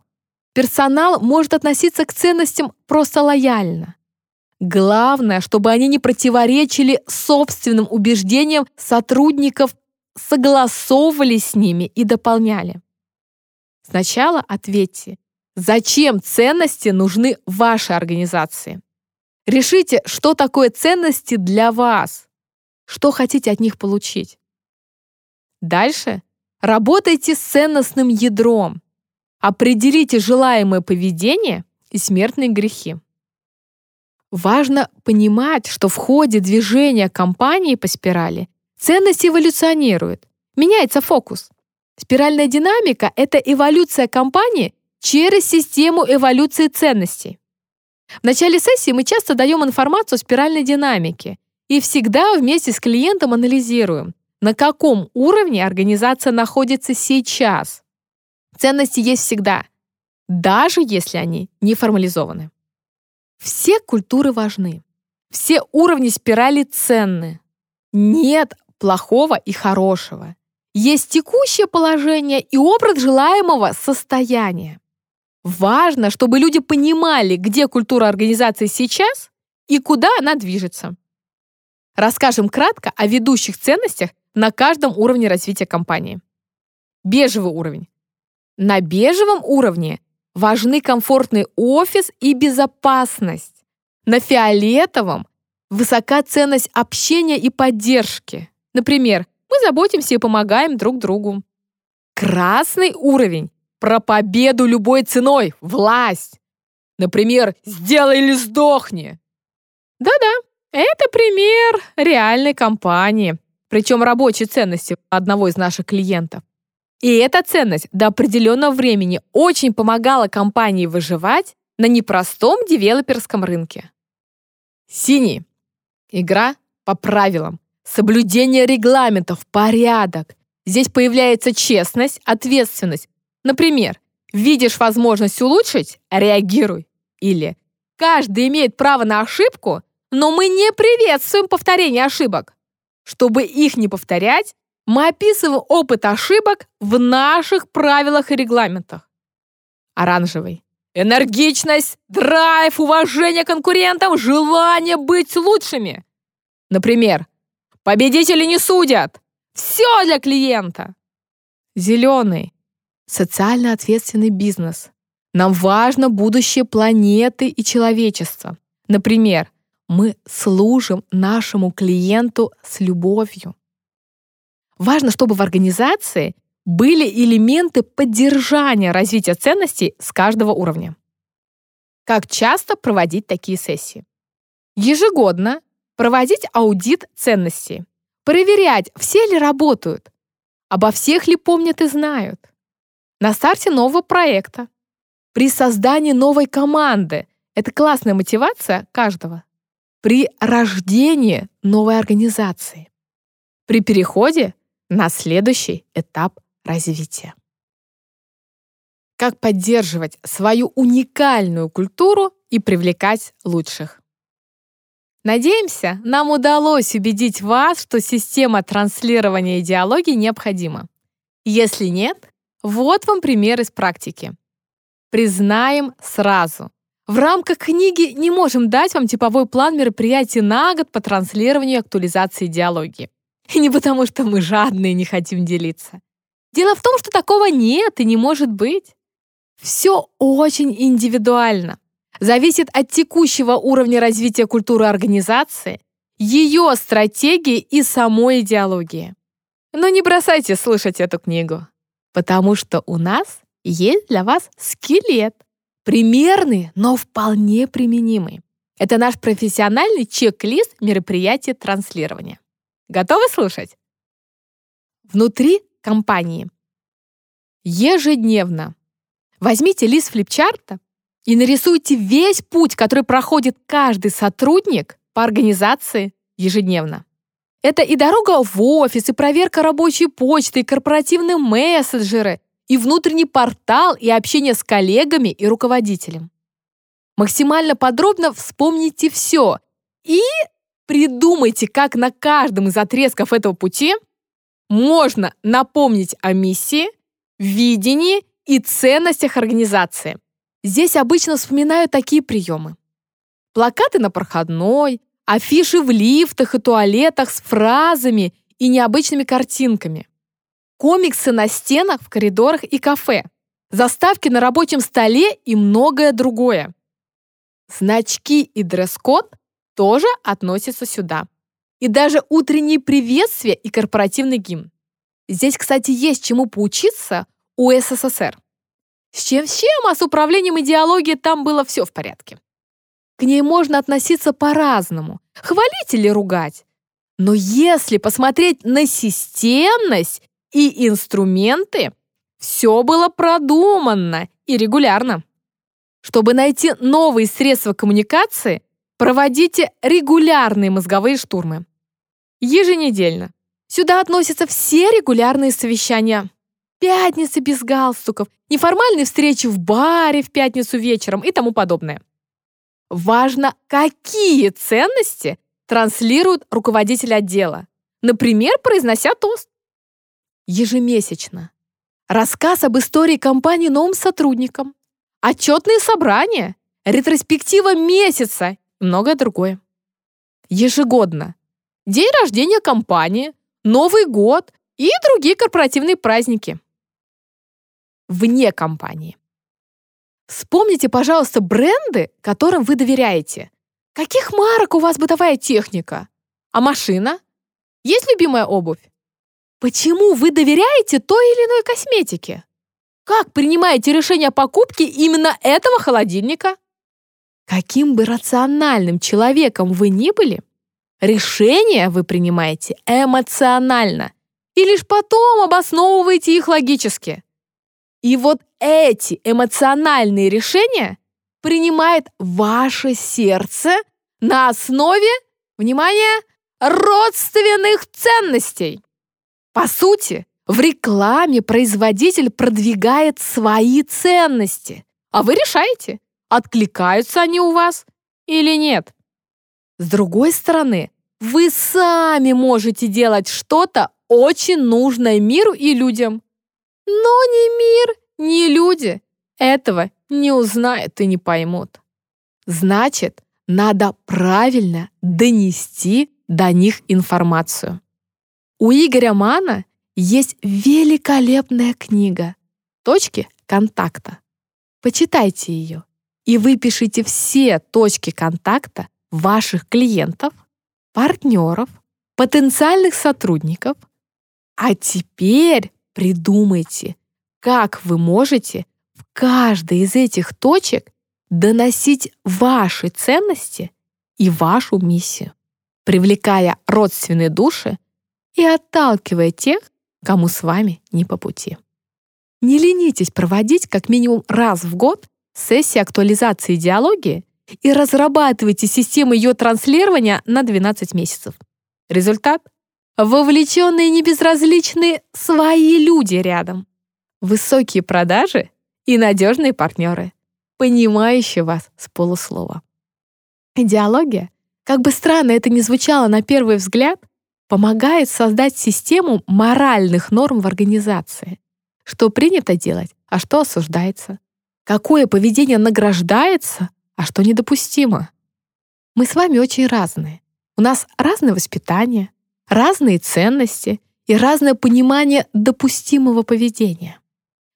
Персонал может относиться к ценностям просто лояльно. Главное, чтобы они не противоречили собственным убеждениям сотрудников согласовывали с ними и дополняли. Сначала ответьте, зачем ценности нужны вашей организации. Решите, что такое ценности для вас, что хотите от них получить. Дальше работайте с ценностным ядром. Определите желаемое поведение и смертные грехи. Важно понимать, что в ходе движения компании по спирали Ценность эволюционирует, меняется фокус. Спиральная динамика — это эволюция компании через систему эволюции ценностей. В начале сессии мы часто даем информацию о спиральной динамике и всегда вместе с клиентом анализируем, на каком уровне организация находится сейчас. Ценности есть всегда, даже если они не формализованы. Все культуры важны. Все уровни спирали ценны. Нет плохого и хорошего. Есть текущее положение и образ желаемого состояния. Важно, чтобы люди понимали, где культура организации сейчас и куда она движется. Расскажем кратко о ведущих ценностях на каждом уровне развития компании. Бежевый уровень. На бежевом уровне важны комфортный офис и безопасность. На фиолетовом высока ценность общения и поддержки. Например, мы заботимся и помогаем друг другу. Красный уровень – про победу любой ценой, власть. Например, «сделай или сдохни». Да-да, это пример реальной компании, причем рабочей ценности одного из наших клиентов. И эта ценность до определенного времени очень помогала компании выживать на непростом девелоперском рынке. Синий. Игра по правилам соблюдение регламентов, порядок. Здесь появляется честность, ответственность. Например, видишь возможность улучшить – реагируй. Или каждый имеет право на ошибку, но мы не приветствуем повторение ошибок. Чтобы их не повторять, мы описываем опыт ошибок в наших правилах и регламентах. Оранжевый. Энергичность, драйв, уважение к конкурентам, желание быть лучшими. Например, Победители не судят. Все для клиента. Зеленый. Социально ответственный бизнес. Нам важно будущее планеты и человечества. Например, Мы служим нашему клиенту с любовью. Важно, чтобы в организации были элементы поддержания развития ценностей с каждого уровня. Как часто проводить такие сессии? Ежегодно проводить аудит ценностей, проверять, все ли работают, обо всех ли помнят и знают. На старте нового проекта, при создании новой команды – это классная мотивация каждого. При рождении новой организации. При переходе на следующий этап развития. Как поддерживать свою уникальную культуру и привлекать лучших. Надеемся, нам удалось убедить вас, что система транслирования идеологии необходима. Если нет, вот вам пример из практики. Признаем сразу. В рамках книги не можем дать вам типовой план мероприятий на год по транслированию и актуализации идеологии. И не потому, что мы жадные и не хотим делиться. Дело в том, что такого нет и не может быть. Все очень индивидуально. Зависит от текущего уровня развития культуры организации, ее стратегии и самой идеологии. Но не бросайте слышать эту книгу, потому что у нас есть для вас скелет. Примерный, но вполне применимый. Это наш профессиональный чек-лист мероприятия транслирования. Готовы слушать? Внутри компании. Ежедневно. Возьмите лист флипчарта и нарисуйте весь путь, который проходит каждый сотрудник по организации ежедневно. Это и дорога в офис, и проверка рабочей почты, и корпоративные мессенджеры, и внутренний портал, и общение с коллегами и руководителем. Максимально подробно вспомните все и Придумайте, как на каждом из отрезков этого пути можно напомнить о миссии, видении и ценностях организации. Здесь обычно вспоминают такие приемы. Плакаты на проходной, афиши в лифтах и туалетах с фразами и необычными картинками. Комиксы на стенах в коридорах и кафе. Заставки на рабочем столе и многое другое. Значки и дресс-код тоже относится сюда. И даже утренние приветствия и корпоративный гимн. Здесь, кстати, есть чему поучиться у СССР. С чем с чем, а с управлением идеологией там было все в порядке. К ней можно относиться по-разному, хвалить или ругать. Но если посмотреть на системность и инструменты, все было продуманно и регулярно. Чтобы найти новые средства коммуникации, Проводите регулярные мозговые штурмы. Еженедельно. Сюда относятся все регулярные совещания. Пятницы без галстуков, неформальные встречи в баре в пятницу вечером и тому подобное. Важно, какие ценности транслирует руководитель отдела. Например, произнося тост. Ежемесячно. Рассказ об истории компании новым сотрудникам. Отчетные собрания. Ретроспектива месяца многое другое. Ежегодно. День рождения компании, Новый год и другие корпоративные праздники. Вне компании. Вспомните, пожалуйста, бренды, которым вы доверяете. Каких марок у вас бытовая техника? А машина? Есть любимая обувь? Почему вы доверяете той или иной косметике? Как принимаете решение о покупке именно этого холодильника? Каким бы рациональным человеком вы ни были, решения вы принимаете эмоционально и лишь потом обосновываете их логически. И вот эти эмоциональные решения принимает ваше сердце на основе, внимание, родственных ценностей. По сути, в рекламе производитель продвигает свои ценности, а вы решаете, откликаются они у вас или нет. С другой стороны, вы сами можете делать что-то очень нужное миру и людям. Но ни мир, ни люди этого не узнают и не поймут. Значит, надо правильно донести до них информацию. У Игоря Мана есть великолепная книга «Точки контакта». Почитайте ее и выпишите все точки контакта ваших клиентов, партнеров, потенциальных сотрудников. А теперь придумайте, как вы можете в каждой из этих точек доносить ваши ценности и вашу миссию, привлекая родственные души и отталкивая тех, кому с вами не по пути. Не ленитесь проводить как минимум раз в год сессии актуализации идеологии и разрабатывайте систему ее транслирования на 12 месяцев. Результат? Вовлеченные небезразличные свои люди рядом. Высокие продажи и надежные партнеры, понимающие вас с полуслова. Идеология, как бы странно это ни звучало на первый взгляд, помогает создать систему моральных норм в организации. Что принято делать, а что осуждается. Какое поведение награждается, а что недопустимо. Мы с вами очень разные. У нас разное воспитание, разные ценности и разное понимание допустимого поведения.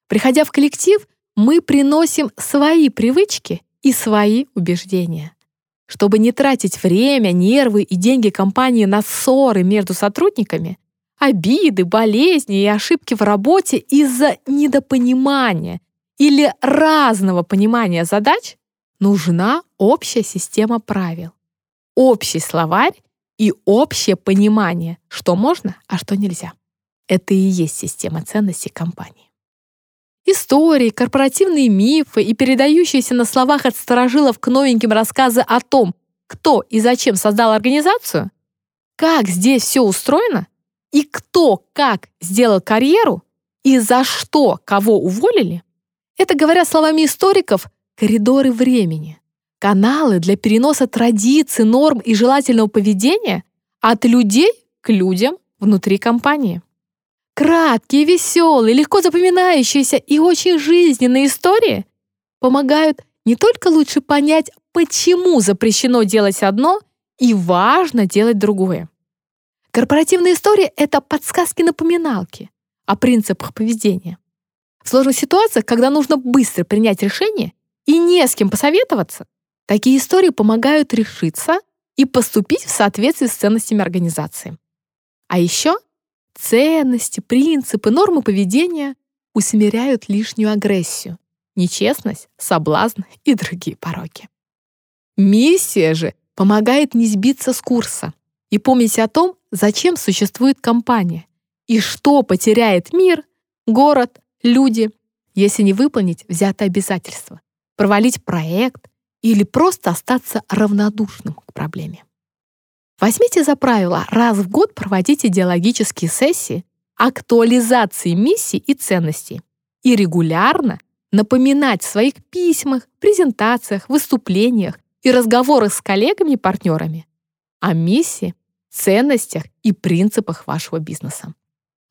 Приходя в коллектив, мы приносим свои привычки и свои убеждения. Чтобы не тратить время, нервы и деньги компании на ссоры между сотрудниками, обиды, болезни и ошибки в работе из-за недопонимания или разного понимания задач, нужна общая система правил, общий словарь и общее понимание, что можно, а что нельзя. Это и есть система ценностей компании. Истории, корпоративные мифы и передающиеся на словах от старожилов к новеньким рассказы о том, кто и зачем создал организацию, как здесь все устроено и кто как сделал карьеру и за что кого уволили, это, говоря словами историков, коридоры времени, каналы для переноса традиций, норм и желательного поведения от людей к людям внутри компании. Краткие, веселые, легко запоминающиеся и очень жизненные истории помогают не только лучше понять, почему запрещено делать одно и важно делать другое. Корпоративная история — это подсказки-напоминалки о принципах поведения. В сложных ситуациях, когда нужно быстро принять решение и не с кем посоветоваться, такие истории помогают решиться и поступить в соответствии с ценностями организации. А еще ценности, принципы, нормы поведения усмиряют лишнюю агрессию, нечестность, соблазн и другие пороки. Миссия же помогает не сбиться с курса и помнить о том, зачем существует компания и что потеряет мир, город, люди, если не выполнить взятое обязательство, провалить проект или просто остаться равнодушным к проблеме. Возьмите за правило раз в год проводить идеологические сессии актуализации миссий и ценностей и регулярно напоминать в своих письмах, презентациях, выступлениях и разговорах с коллегами и партнерами о миссии, ценностях и принципах вашего бизнеса.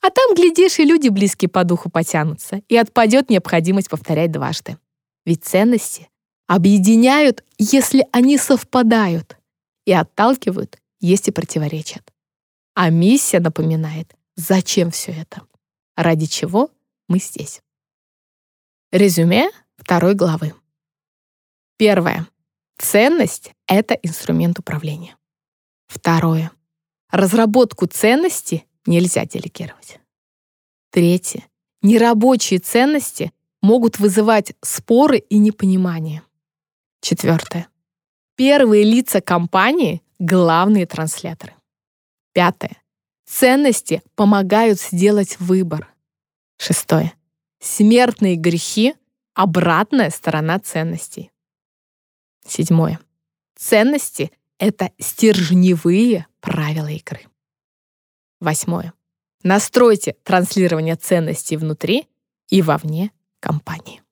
А там, глядишь, и люди близкие по духу потянутся, и отпадет необходимость повторять дважды. Ведь ценности объединяют, если они совпадают, и отталкивают, если противоречат. А миссия напоминает, зачем все это, ради чего мы здесь. Резюме второй главы. Первое. Ценность — это инструмент управления. Второе. Разработку ценности нельзя делегировать. Третье. Нерабочие ценности могут вызывать споры и непонимание. Четвертое. Первые лица компании — главные трансляторы. Пятое. Ценности помогают сделать выбор. Шестое. Смертные грехи — обратная сторона ценностей. Седьмое. Ценности — это стержневые правила игры. Восьмое. Настройте транслирование ценностей внутри и вовне компании.